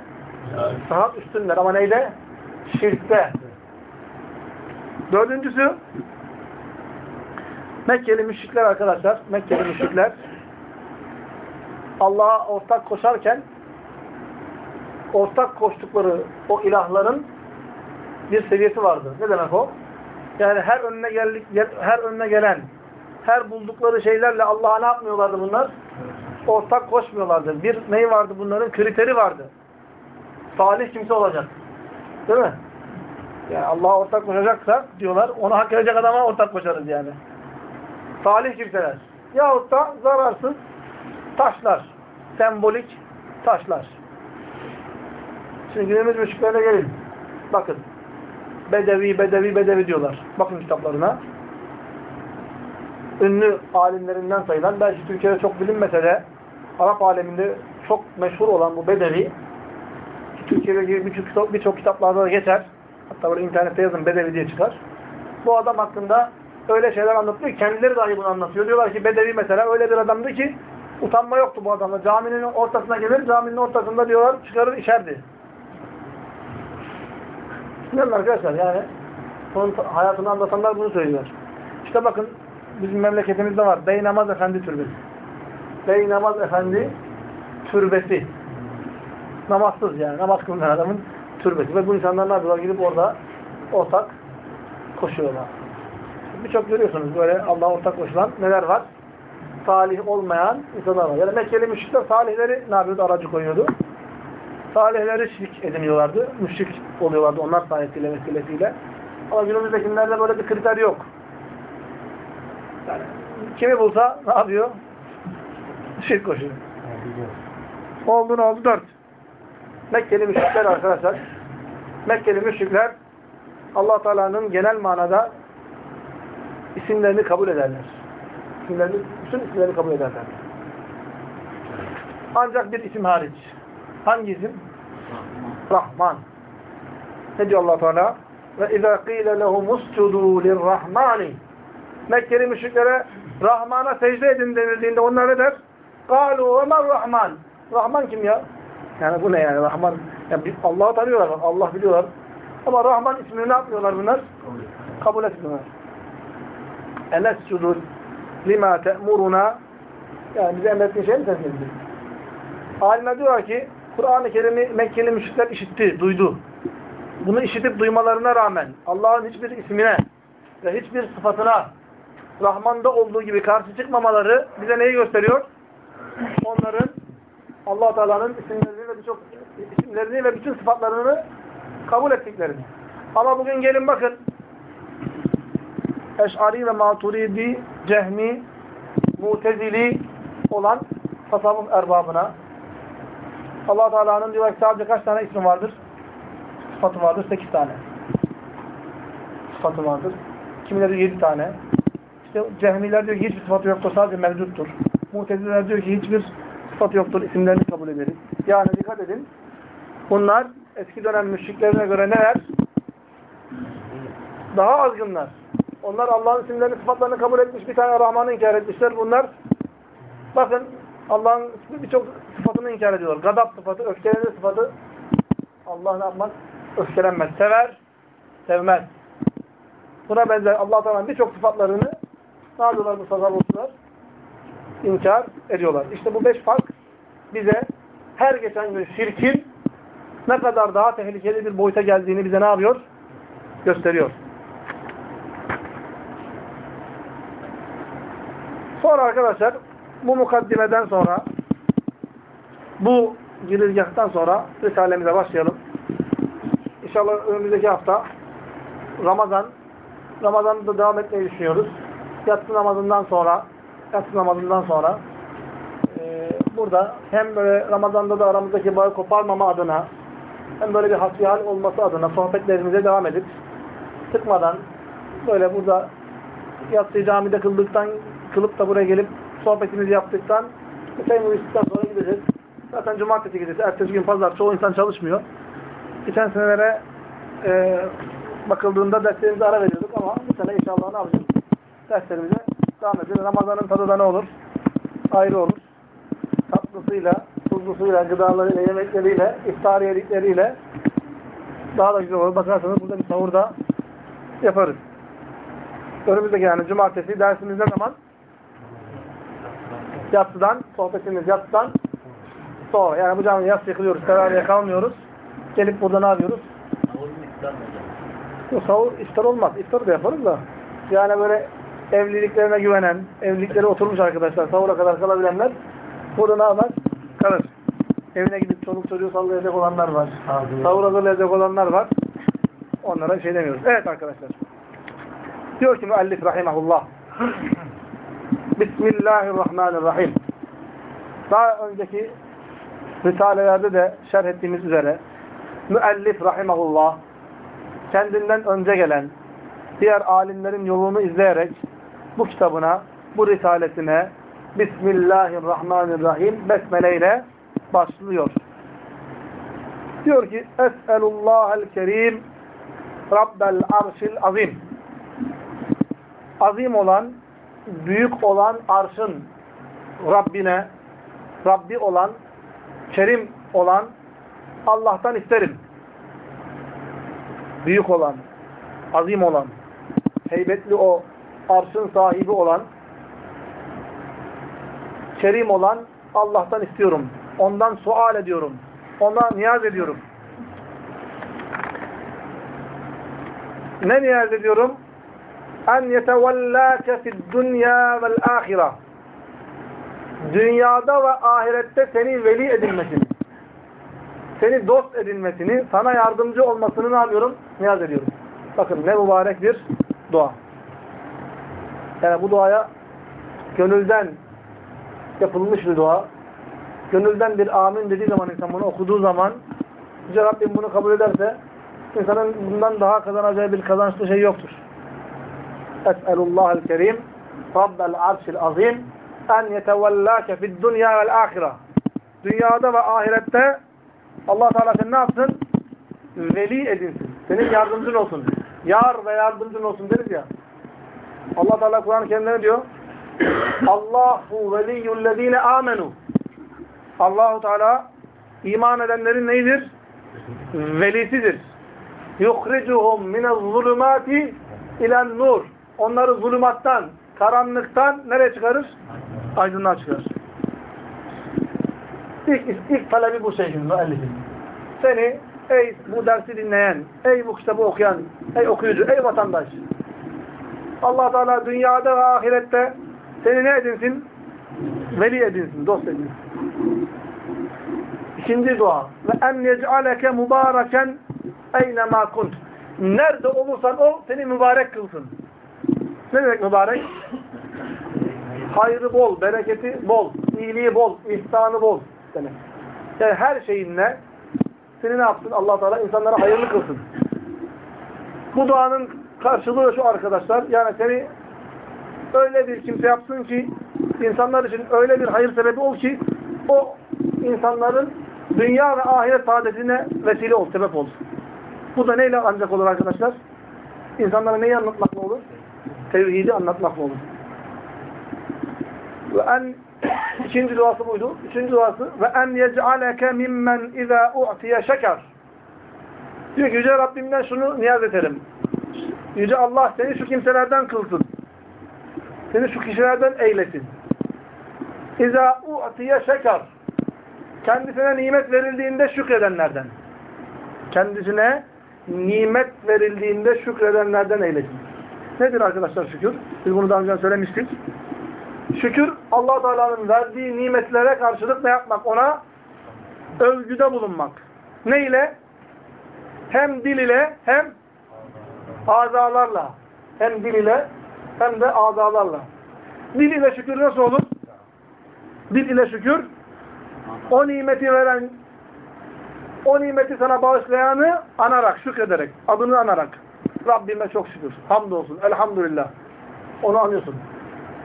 Daha üstünler. Ama neyde? Şirkte. Dördüncüsü Mekkeli müşrikler arkadaşlar. Mekkeli müşrikler Allah'a ortak koşarken ortak koştukları o ilahların bir seviyesi vardı. Ne demek o? Yani her önüne geldik, her önüne gelen, her buldukları şeylerle Allah'a ne yapmıyorlardı bunlar? Ortak koşmuyorlardı. Bir neyi vardı bunların? Kriteri vardı. Salih kimse olacak. Değil mi? Yani Allah'a ortak koşacaksa diyorlar, ona hak edecek adama ortak koşarız yani. Salih kimseler. Yahut da zararsız taşlar. Sembolik taşlar. Şimdi günümüz müşriklerine gelin. Bakın. Bedevi, bedevi, bedevi diyorlar. Bakın kitaplarına. Ünlü alimlerinden sayılan, belki Türkiye'de çok bilinmese de Arap aleminde çok meşhur olan bu bedevi Türkiye'de birçok bir kitaplarda da geçer. Hatta böyle internette yazın bedevi diye çıkar. Bu adam hakkında öyle şeyler anlatıyor kendileri dahi bunu anlatıyor. Diyorlar ki bedevi mesela öyle bir adamdı ki utanma yoktu bu adamda. Caminin ortasına gelir, caminin ortasında diyorlar çıkarır içerdi. Mi arkadaşlar? Yani onun hayatını anlatanlar bunu söylüyor. İşte bakın bizim memleketimizde var. Bey Namaz Efendi Türbesi. Bey Namaz Efendi Türbesi. Namazsız yani. Namaz kılmayan adamın türbesi. Ve bu insanlar ne yapıyorlar? Gidip orada ortak koşuyorlar. Birçok görüyorsunuz böyle Allah'a ortak koşulan neler var? Salih olmayan insanlar var. Yani Mekkeli müşrikler salihleri ne yapıyordu? Aracı koyuyordu. Salihleri şirk ediniyorlardı. Müşrik oluyorlardı onlar sayesiyle vesilesiyle. Ama günümüzdekilerde böyle bir kriter yok. Yani kimi bulsa ne yapıyor? [laughs] Şirk koşuyor. Oldu ne oldu? Dört. Mekkeli müşrikler arkadaşlar. Mekkeli müşrikler allah Teala'nın genel manada isimlerini kabul ederler. İsimlerini, bütün isimlerini kabul ederler. Ancak bir isim hariç. Hangi isim? Rahman. Ne diyor allah Teala? Ve izâ qîle lehumuscudû lirrahmani Mekkeli müşriklere Rahman'a secde edin denildiğinde onlar ne der? Kâlû ve Rahman. Rahman kim ya? Yani bu ne yani Rahman? Yani Allah'ı tanıyorlar, Allah biliyorlar. Ama Rahman ismini ne yapmıyorlar bunlar? Kabul etmiyorlar. Enescudû lima te'muruna Yani bize emrettiğin şey mi terk edildi? Alimler diyorlar ki Kur'an-ı Kerim'i Mekkeli müşrikler işitti, duydu. Bunu işitip duymalarına rağmen Allah'ın hiçbir ismine ve hiçbir sıfatına Rahman'da olduğu gibi karşı çıkmamaları bize neyi gösteriyor? Onların allah Teala'nın isimlerini ve birçok isimlerini ve bütün sıfatlarını kabul ettiklerini. Ama bugün gelin bakın Eş'ari ve Maturidi, Cehmi, Mutezili olan tasavvuf erbabına allah Teala'nın diyor sadece kaç tane ismi vardır? Sıfatı vardır. Sekiz tane. Sıfatı vardır. Kimileri yedi tane. İşte Cehmiler diyor ki hiçbir sıfatı yoktur. Sadece mevcuttur. Muteziler diyor ki hiçbir sıfatı yoktur. isimlerini kabul ederiz. Yani dikkat edin. Bunlar eski dönem müşriklerine göre neler? Daha azgınlar. Onlar Allah'ın isimlerini, sıfatlarını kabul etmiş. Bir tane Rahman'ı inkar etmişler. Bunlar bakın Allah'ın birçok sıfatını inkar ediyorlar. Gadap sıfatı, öfkelenme sıfatı. Allah ne yapmaz? Öfkelenmez. Sever, sevmez. Buna benzer Allah Teala'nın birçok sıfatlarını ne yapıyorlar bu tasavvufçular? İnkar ediyorlar. İşte bu beş fark bize her geçen gün şirkin ne kadar daha tehlikeli bir boyuta geldiğini bize ne yapıyor? Gösteriyor. Sonra arkadaşlar bu mukaddimeden sonra bu girizgahtan sonra Risalemize başlayalım. inşallah önümüzdeki hafta Ramazan. Ramazan'da devam etmeyi düşünüyoruz. Yatsı namazından sonra yatsı namazından sonra e, burada hem böyle Ramazan'da da aramızdaki bağı koparmama adına hem böyle bir hasbihal olması adına sohbetlerimize devam edip sıkmadan böyle burada yatsıyı camide kıldıktan kılıp da buraya gelip sohbetimizi yaptıktan Hüseyin uyuştuktan sonra gideceğiz. Zaten cumartesi gecesi, ertesi gün pazar çoğu insan çalışmıyor. Geçen senelere e, bakıldığında derslerimize ara veriyorduk ama bu sene inşallah ne yapacağız? Derslerimize devam edeceğiz. Ramazan'ın tadı da ne olur? Ayrı olur. Tatlısıyla, tuzlusuyla, gıdalarıyla, yemekleriyle, iftar yedikleriyle daha da güzel olur. Bakarsanız burada bir sahur da yaparız. Önümüzdeki yani cumartesi dersimiz ne zaman? Yatsıdan, sohbetimiz yatsıdan sonra. Yani bu camiye yatsı yıkılıyoruz, kararıya kalmıyoruz. Gelip burada ne yapıyoruz? Yok sahur iftar olmaz. İftar da yaparız da. Yani böyle evliliklerine güvenen, evlilikleri oturmuş arkadaşlar, sahura kadar kalabilenler burada ne yapar? Kalır. Evine gidip çoluk çocuğu sallayacak olanlar var. Sahur hazırlayacak olanlar var. Onlara şey demiyoruz. Evet arkadaşlar. Diyor ki müellif rahimahullah. Bismillahirrahmanirrahim. Daha önceki risalelerde de şerh ettiğimiz üzere müellif rahimahullah kendinden önce gelen diğer alimlerin yolunu izleyerek bu kitabına, bu risalesine Bismillahirrahmanirrahim besmele ile başlıyor. Diyor ki Es'elullahel kerim Rabbel arşil azim azim olan, büyük olan arşın Rabbine, Rabbi olan, kerim olan Allah'tan isterim. Büyük olan, azim olan, heybetli o arşın sahibi olan, kerim olan Allah'tan istiyorum. Ondan sual ediyorum. Ondan niyaz ediyorum. Ne niyaz ediyorum? En yetevellâke fid dünya vel âhira. Dünyada ve ahirette seni veli edilmesini, seni dost edilmesini, sana yardımcı olmasını ne yapıyorum? Niyaz ediyorum. Bakın ne mübarek bir dua. Yani bu duaya gönülden yapılmış bir dua. Gönülden bir amin dediği zaman insan bunu okuduğu zaman Yüce Rabbim bunu kabul ederse insanın bundan daha kazanacağı bir kazançlı şey yoktur. Es'elullahel kerim Rabbel arşil azim en yetevellâke fid dünya vel ahira. Dünyada ve ahirette Allah Teala seni ne yapsın? Veli edinsin. Senin yardımcın olsun. Yar ve yardımcın olsun deriz ya. Allah Teala Kur'an-ı Kerim'de diyor? [clears throat] Allahu veliyyullezine amenu. Allahu Teala iman edenlerin neyidir? Velisidir. Yukhricuhum minez zulümati ilen nur. Onları zulümattan, karanlıktan nereye çıkarır? Aydınlığa çıkarır. İlk, ilk talebi bu şeyhin müellifin. Seni ey bu dersi dinleyen, ey bu kitabı okuyan, ey okuyucu, ey vatandaş. allah Teala dünyada ve ahirette seni ne edinsin? Veli edinsin, dost edinsin. İkinci dua. Ve en yec'aleke mübareken eynemâ kunt. Nerede olursan ol seni mübarek kılsın. Ne demek mübarek? Hayrı bol, bereketi bol, iyiliği bol, ihsanı bol demek. Yani her şeyinle seni ne yapsın? allah Teala insanlara hayırlı kılsın. Bu duanın karşılığı şu arkadaşlar. Yani seni öyle bir kimse yapsın ki insanlar için öyle bir hayır sebebi ol ki o insanların dünya ve ahiret saadetine vesile ol, sebep olsun. Bu da neyle ancak olur arkadaşlar? İnsanlara neyi anlatmakla olur? Tevhidi anlatmakla olur. Ve en [coughs] ikinci duası buydu. Üçüncü duası ve en yec'aleke mimmen izâ u'tiye şeker. Diyor ki Yüce Rabbimden şunu niyaz ederim. Yüce Allah seni şu kimselerden kılsın. Seni şu kişilerden eylesin. İzâ u'tiye şeker. Kendisine nimet verildiğinde şükredenlerden. Kendisine nimet verildiğinde şükredenlerden eylesin. Nedir arkadaşlar şükür? Biz bunu daha önce söylemiştik. Şükür allah Teala'nın verdiği nimetlere karşılık ne yapmak? Ona övgüde bulunmak. Ne ile? Hem dil ile hem azalarla. Hem dil ile hem de azalarla. Dil ile şükür nasıl olur? Dil ile şükür o nimeti veren o nimeti sana bağışlayanı anarak, şükrederek, adını anarak. Rabbime çok şükür. Hamdolsun. Elhamdülillah. Onu anlıyorsun.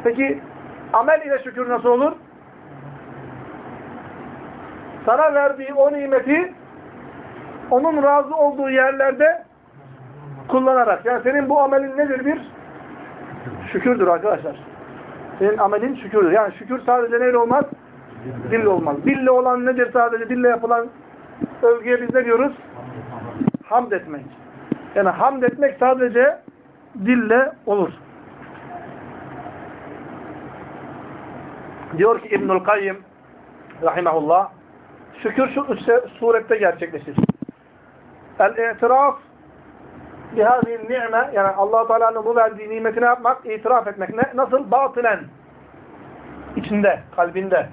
Peki amel ile şükür nasıl olur? Sana verdiği o nimeti onun razı olduğu yerlerde kullanarak. Yani senin bu amelin nedir? Bir şükürdür arkadaşlar. Senin amelin şükürdür. Yani şükür sadece neyle olmaz? Dille olmaz. Dille olan nedir sadece? Dille yapılan övgüye biz ne diyoruz? Hamd etmek. Yani hamd etmek sadece dille olur. Diyor ki İbnül Kayyim rahimahullah şükür şu üç surette gerçekleşir. El-i'tiraf bihâzî ni'me yani allah Teala'nın bu verdiği nimeti ne yapmak? İtiraf etmek. Ne? Nasıl? Batınen. İçinde, kalbinde.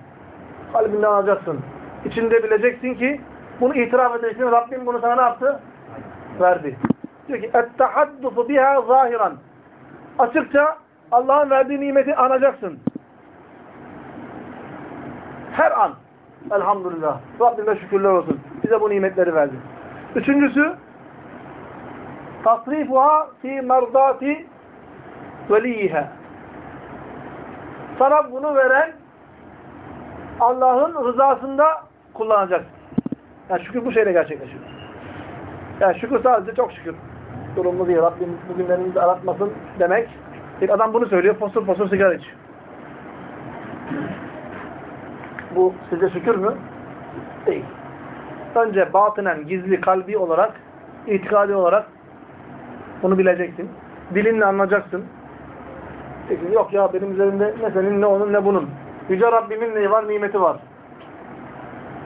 Kalbinden alacaksın. İçinde bileceksin ki bunu itiraf edeceksin. Rabbim bunu sana ne yaptı? Verdi Diyor ki اَتَّحَدُّفُ biha zahiran. Açıkça Allah'ın verdiği nimeti anacaksın. Her an. Elhamdülillah. Rabbime şükürler olsun. Bize bu nimetleri verdi. Üçüncüsü tasrifuha fi merdati veliyiha. Sana bunu veren Allah'ın rızasında kullanacaksın. Yani şükür bu şeyle gerçekleşiyor. Yani şükür sadece çok şükür. Durumlu değil. Rabbim bugünlerimizi aratmasın demek. Bir adam bunu söylüyor. Fosur fosur sigara içiyor. Bu size şükür mü? Değil. Önce batınen, gizli, kalbi olarak, itikadi olarak bunu bileceksin. Dilinle anlayacaksın. Peki yok ya benim üzerimde ne senin ne onun ne bunun. Yüce Rabbimin neyi var? Nimeti var.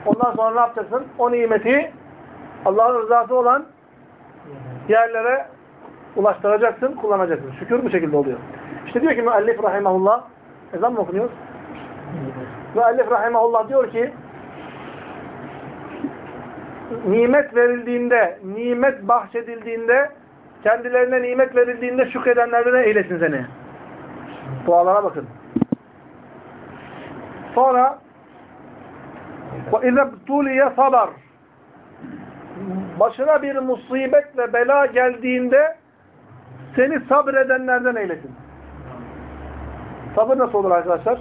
Ondan sonra ne yapacaksın? O nimeti Allah'ın rızası olan yerlere ulaştıracaksın, kullanacaksın. Şükür bu şekilde oluyor. İşte diyor ki müellif rahimahullah ezan mı okunuyor? Müellif rahimahullah diyor ki nimet verildiğinde, nimet bahşedildiğinde kendilerine nimet verildiğinde şükredenlerden eylesin seni. Dualara bakın. Sonra وَاِذَا بْتُولِيَ sabar Başına bir musibetle bela geldiğinde seni sabredenlerden eylesin. Sabır nasıl olur arkadaşlar?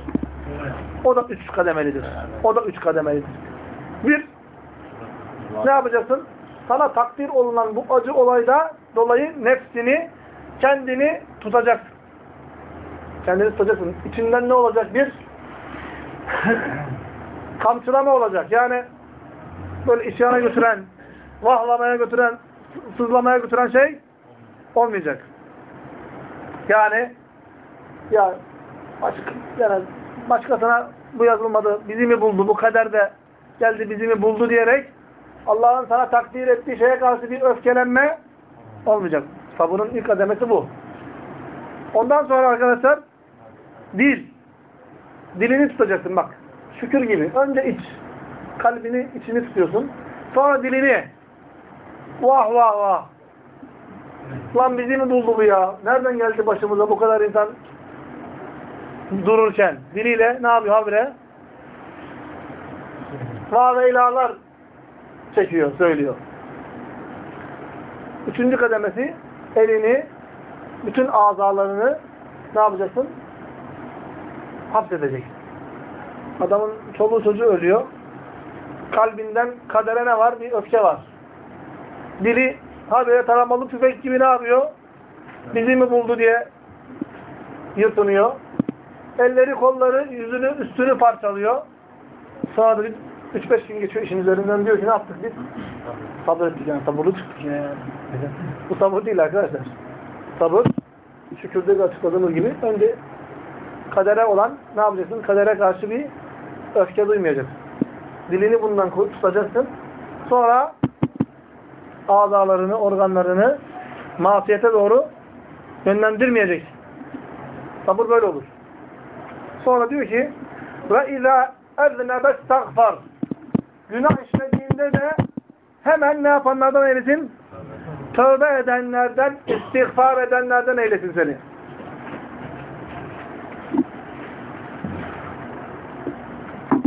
O da üç kademelidir. O da üç kademelidir. Bir, ne yapacaksın? Sana takdir olunan bu acı olayda dolayı nefsini, kendini tutacaksın. Kendini tutacaksın. İçinden ne olacak? Bir, [clears throat] kamçılama olacak. Yani böyle isyana götüren, vahlamaya götüren, sızlamaya götüren şey olmayacak. Yani ya başka, yani başkasına bu yazılmadı, bizi mi buldu, bu kaderde geldi bizi mi buldu diyerek Allah'ın sana takdir ettiği şeye karşı bir öfkelenme olmayacak. Sabırın ilk ademesi bu. Ondan sonra arkadaşlar dil. Dilini tutacaksın bak. Şükür gibi. Önce iç. Kalbini, içini tutuyorsun. Sonra dilini. Vah vah vah. Lan bizi mi buldu bu ya? Nereden geldi başımıza bu kadar insan dururken? Diliyle ne yapıyor habire? Vah ve ilahlar çekiyor, söylüyor. Üçüncü kademesi elini, bütün azalarını ne yapacaksın? Hapsedeceksin. Adamın çoluğu çocuğu ölüyor. Kalbinden kadere ne var? Bir öfke var. Dili habire taramalı tüfek gibi ne yapıyor? Bizi mi buldu diye yırtınıyor. Elleri, kolları, yüzünü, üstünü parçalıyor. Sonra da 3-5 gün geçiyor işin üzerinden diyor ki ne yaptık biz? Sabır ettik yani sabırlı çıktık yani. Bu sabır değil arkadaşlar. Sabır şükürde de açıkladığımız gibi önce kadere olan ne yapacaksın? Kadere karşı bir öfke duymayacaksın. Dilini bundan tutacaksın. Sonra azalarını, organlarını masiyete doğru yönlendirmeyeceksin. Sabır böyle olur. Sonra diyor ki ve izâ eznebe stagfar Günah işlediğinde de hemen ne yapanlardan eylesin? Tövbe edenlerden, istiğfar edenlerden eylesin seni.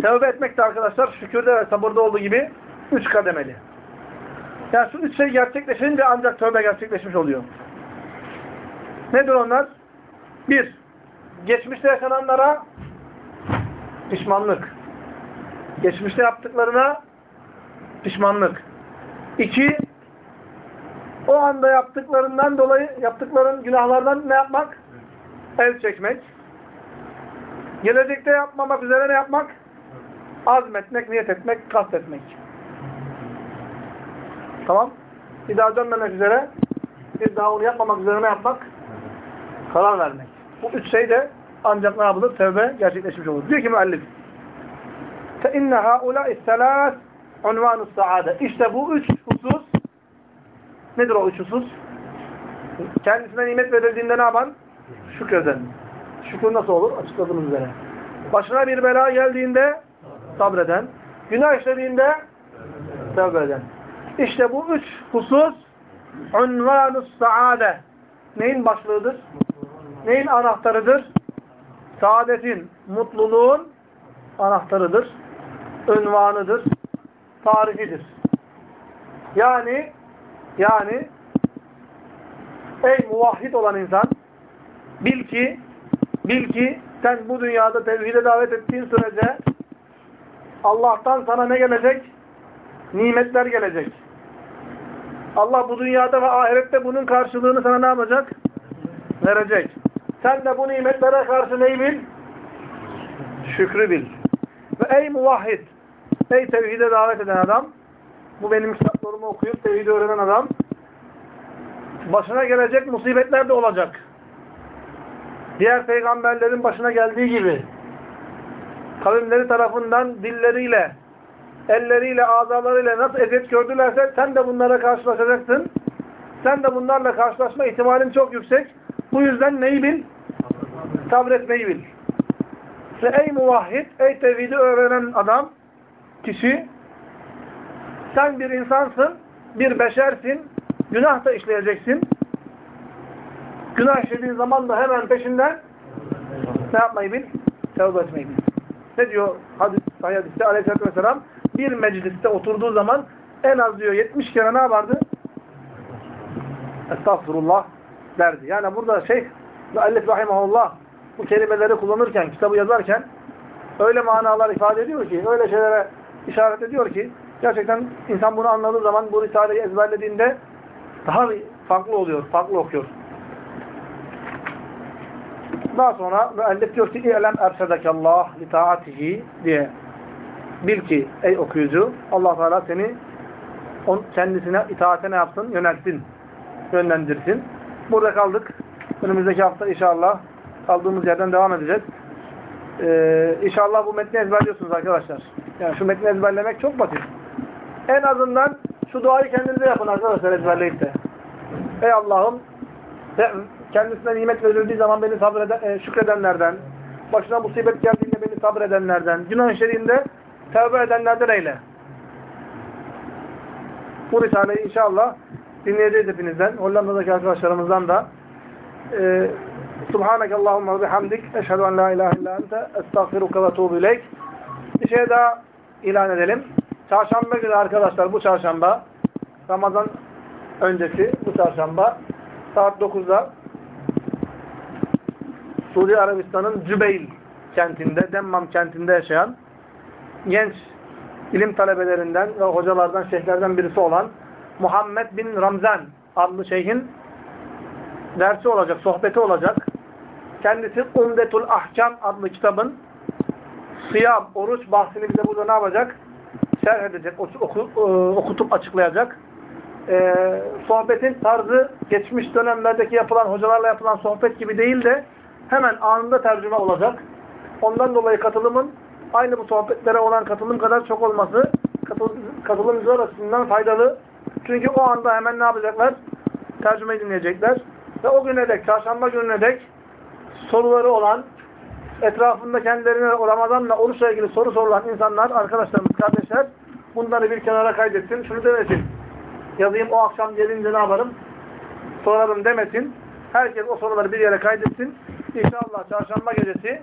Tövbe etmek de arkadaşlar şükürde ve sabırda olduğu gibi üç kademeli. Yani şu üç şey gerçekleşince ancak tövbe gerçekleşmiş oluyor. Nedir onlar? Bir, geçmişte yaşananlara pişmanlık. Geçmişte yaptıklarına pişmanlık. İki, o anda yaptıklarından dolayı, yaptıkların günahlardan ne yapmak? El çekmek. Gelecekte yapmamak üzere ne yapmak? Azmetmek, niyet etmek, kastetmek. Tamam. Bir daha dönmemek üzere, bir daha onu yapmamak üzere ne yapmak? Karar vermek. Bu üç şey de ancak ne yapılır? Tevbe gerçekleşmiş olur. Diyor ki müellif. فَاِنَّ هَؤُلَاءِ الثَّلَاثِ عُنْوَانُ السَّعَادَةِ İşte bu üç husus nedir o üç husus? Kendisine nimet verildiğinde ne yapan? Şükreden. Şükür nasıl olur? Açıkladığımız üzere. Başına bir bela geldiğinde sabreden. Günah işlediğinde tövbe eden. İşte bu üç husus unvanus saade. Neyin başlığıdır? Neyin anahtarıdır? Saadetin, mutluluğun anahtarıdır. Ünvanıdır. Tarifidir. Yani yani ey muvahhid olan insan bil ki bil ki sen bu dünyada tevhide davet ettiğin sürece Allah'tan sana ne gelecek? Nimetler gelecek. Allah bu dünyada ve ahirette bunun karşılığını sana ne yapacak? Verecek. Sen de bu nimetlere karşı neyi bil? Şükrü bil. Ve ey muvahhid, ey tevhide davet eden adam, bu benim kitaplarımı okuyup tevhidi öğrenen adam, başına gelecek musibetler de olacak. Diğer peygamberlerin başına geldiği gibi, kavimleri tarafından dilleriyle, elleriyle, azalarıyla nasıl eziyet gördülerse sen de bunlara karşılaşacaksın. Sen de bunlarla karşılaşma ihtimalin çok yüksek. Bu yüzden neyi bil? Sabretmeyi bil. Ve ey muvahhid, ey tevhidi öğrenen adam, kişi, sen bir insansın, bir beşersin, günah da işleyeceksin. Günah işlediğin zaman da hemen peşinden ne yapmayı bil? Tevbe etmeyi bil. Ne diyor hadis, hadiste aleyhissalatü vesselam? Bir mecliste oturduğu zaman en az diyor 70 kere ne yapardı? Estağfurullah derdi. Yani burada şeyh müellif rahimahullah bu kelimeleri kullanırken, kitabı yazarken öyle manalar ifade ediyor ki, öyle şeylere işaret ediyor ki gerçekten insan bunu anladığı zaman bu Risale'yi ezberlediğinde daha farklı oluyor, farklı okuyor. Daha sonra müellif diyor ki İ'lem erşedekallah li taatihi diye bil ki ey okuyucu Allah Teala seni on, kendisine itaate ne yapsın? Yöneltsin. Yönlendirsin. Burada kaldık. Önümüzdeki hafta inşallah kaldığımız yerden devam edeceğiz. Ee, inşallah bu metni ezberliyorsunuz arkadaşlar. Yani şu metni ezberlemek çok basit. En azından şu duayı kendinize yapın arkadaşlar ezberleyip de. Ey Allah'ım kendisine nimet verildiği zaman beni sabreden, e, şükredenlerden, başına musibet geldiğinde beni sabredenlerden, günah işlediğinde tevbe edenlerden eyle. Bu Risale'yi inşallah dinleyeceğiz hepinizden. Hollanda'daki arkadaşlarımızdan da. Ee, Subhaneke Allahumma ve bihamdik. Eşhedü en la ilahe illa ente. Estağfiruka ve tuğbu ileyk. Bir şey daha ilan edelim. Çarşamba günü arkadaşlar bu çarşamba Ramazan öncesi bu çarşamba saat 9'da Suudi Arabistan'ın Cübeyl kentinde, Demmam kentinde yaşayan genç ilim talebelerinden ve hocalardan, şeyhlerden birisi olan Muhammed bin Ramzan adlı şeyhin dersi olacak, sohbeti olacak. Kendisi Umdetul Ahkam adlı kitabın sıyam, oruç bahsini bize burada ne yapacak? Şerh edecek, e, okutup açıklayacak. Ee, sohbetin tarzı geçmiş dönemlerdeki yapılan, hocalarla yapılan sohbet gibi değil de hemen anında tercüme olacak. Ondan dolayı katılımın aynı bu sohbetlere olan katılım kadar çok olması katılımcılar açısından faydalı. Çünkü o anda hemen ne yapacaklar? Tercümeyi dinleyecekler. Ve o güne dek, çarşamba gününe dek soruları olan, etrafında kendilerine Ramazan'la oruçla ilgili soru sorulan insanlar, arkadaşlarımız, kardeşler bunları bir kenara kaydetsin. Şunu demesin. yazayım o akşam gelince ne yaparım? Sorarım demesin. Herkes o soruları bir yere kaydetsin. İnşallah çarşamba gecesi,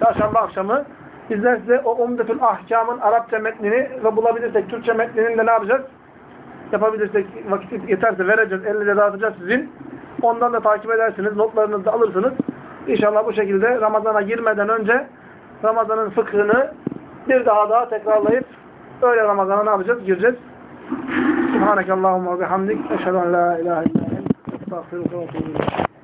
çarşamba akşamı bizler size o Umdetül Ahkam'ın Arapça metnini ve bulabilirsek Türkçe metnini de ne yapacağız? Yapabilirsek vakit yeterse vereceğiz, elle dağıtacağız sizin. Ondan da takip edersiniz, notlarınızı da alırsınız. İnşallah bu şekilde Ramazan'a girmeden önce Ramazan'ın fıkhını bir daha daha tekrarlayıp öyle Ramazan'a ne yapacağız? Gireceğiz. Subhaneke Allahumma ve bihamdik. Eşhedü en la ilahe illa. Estağfiruka.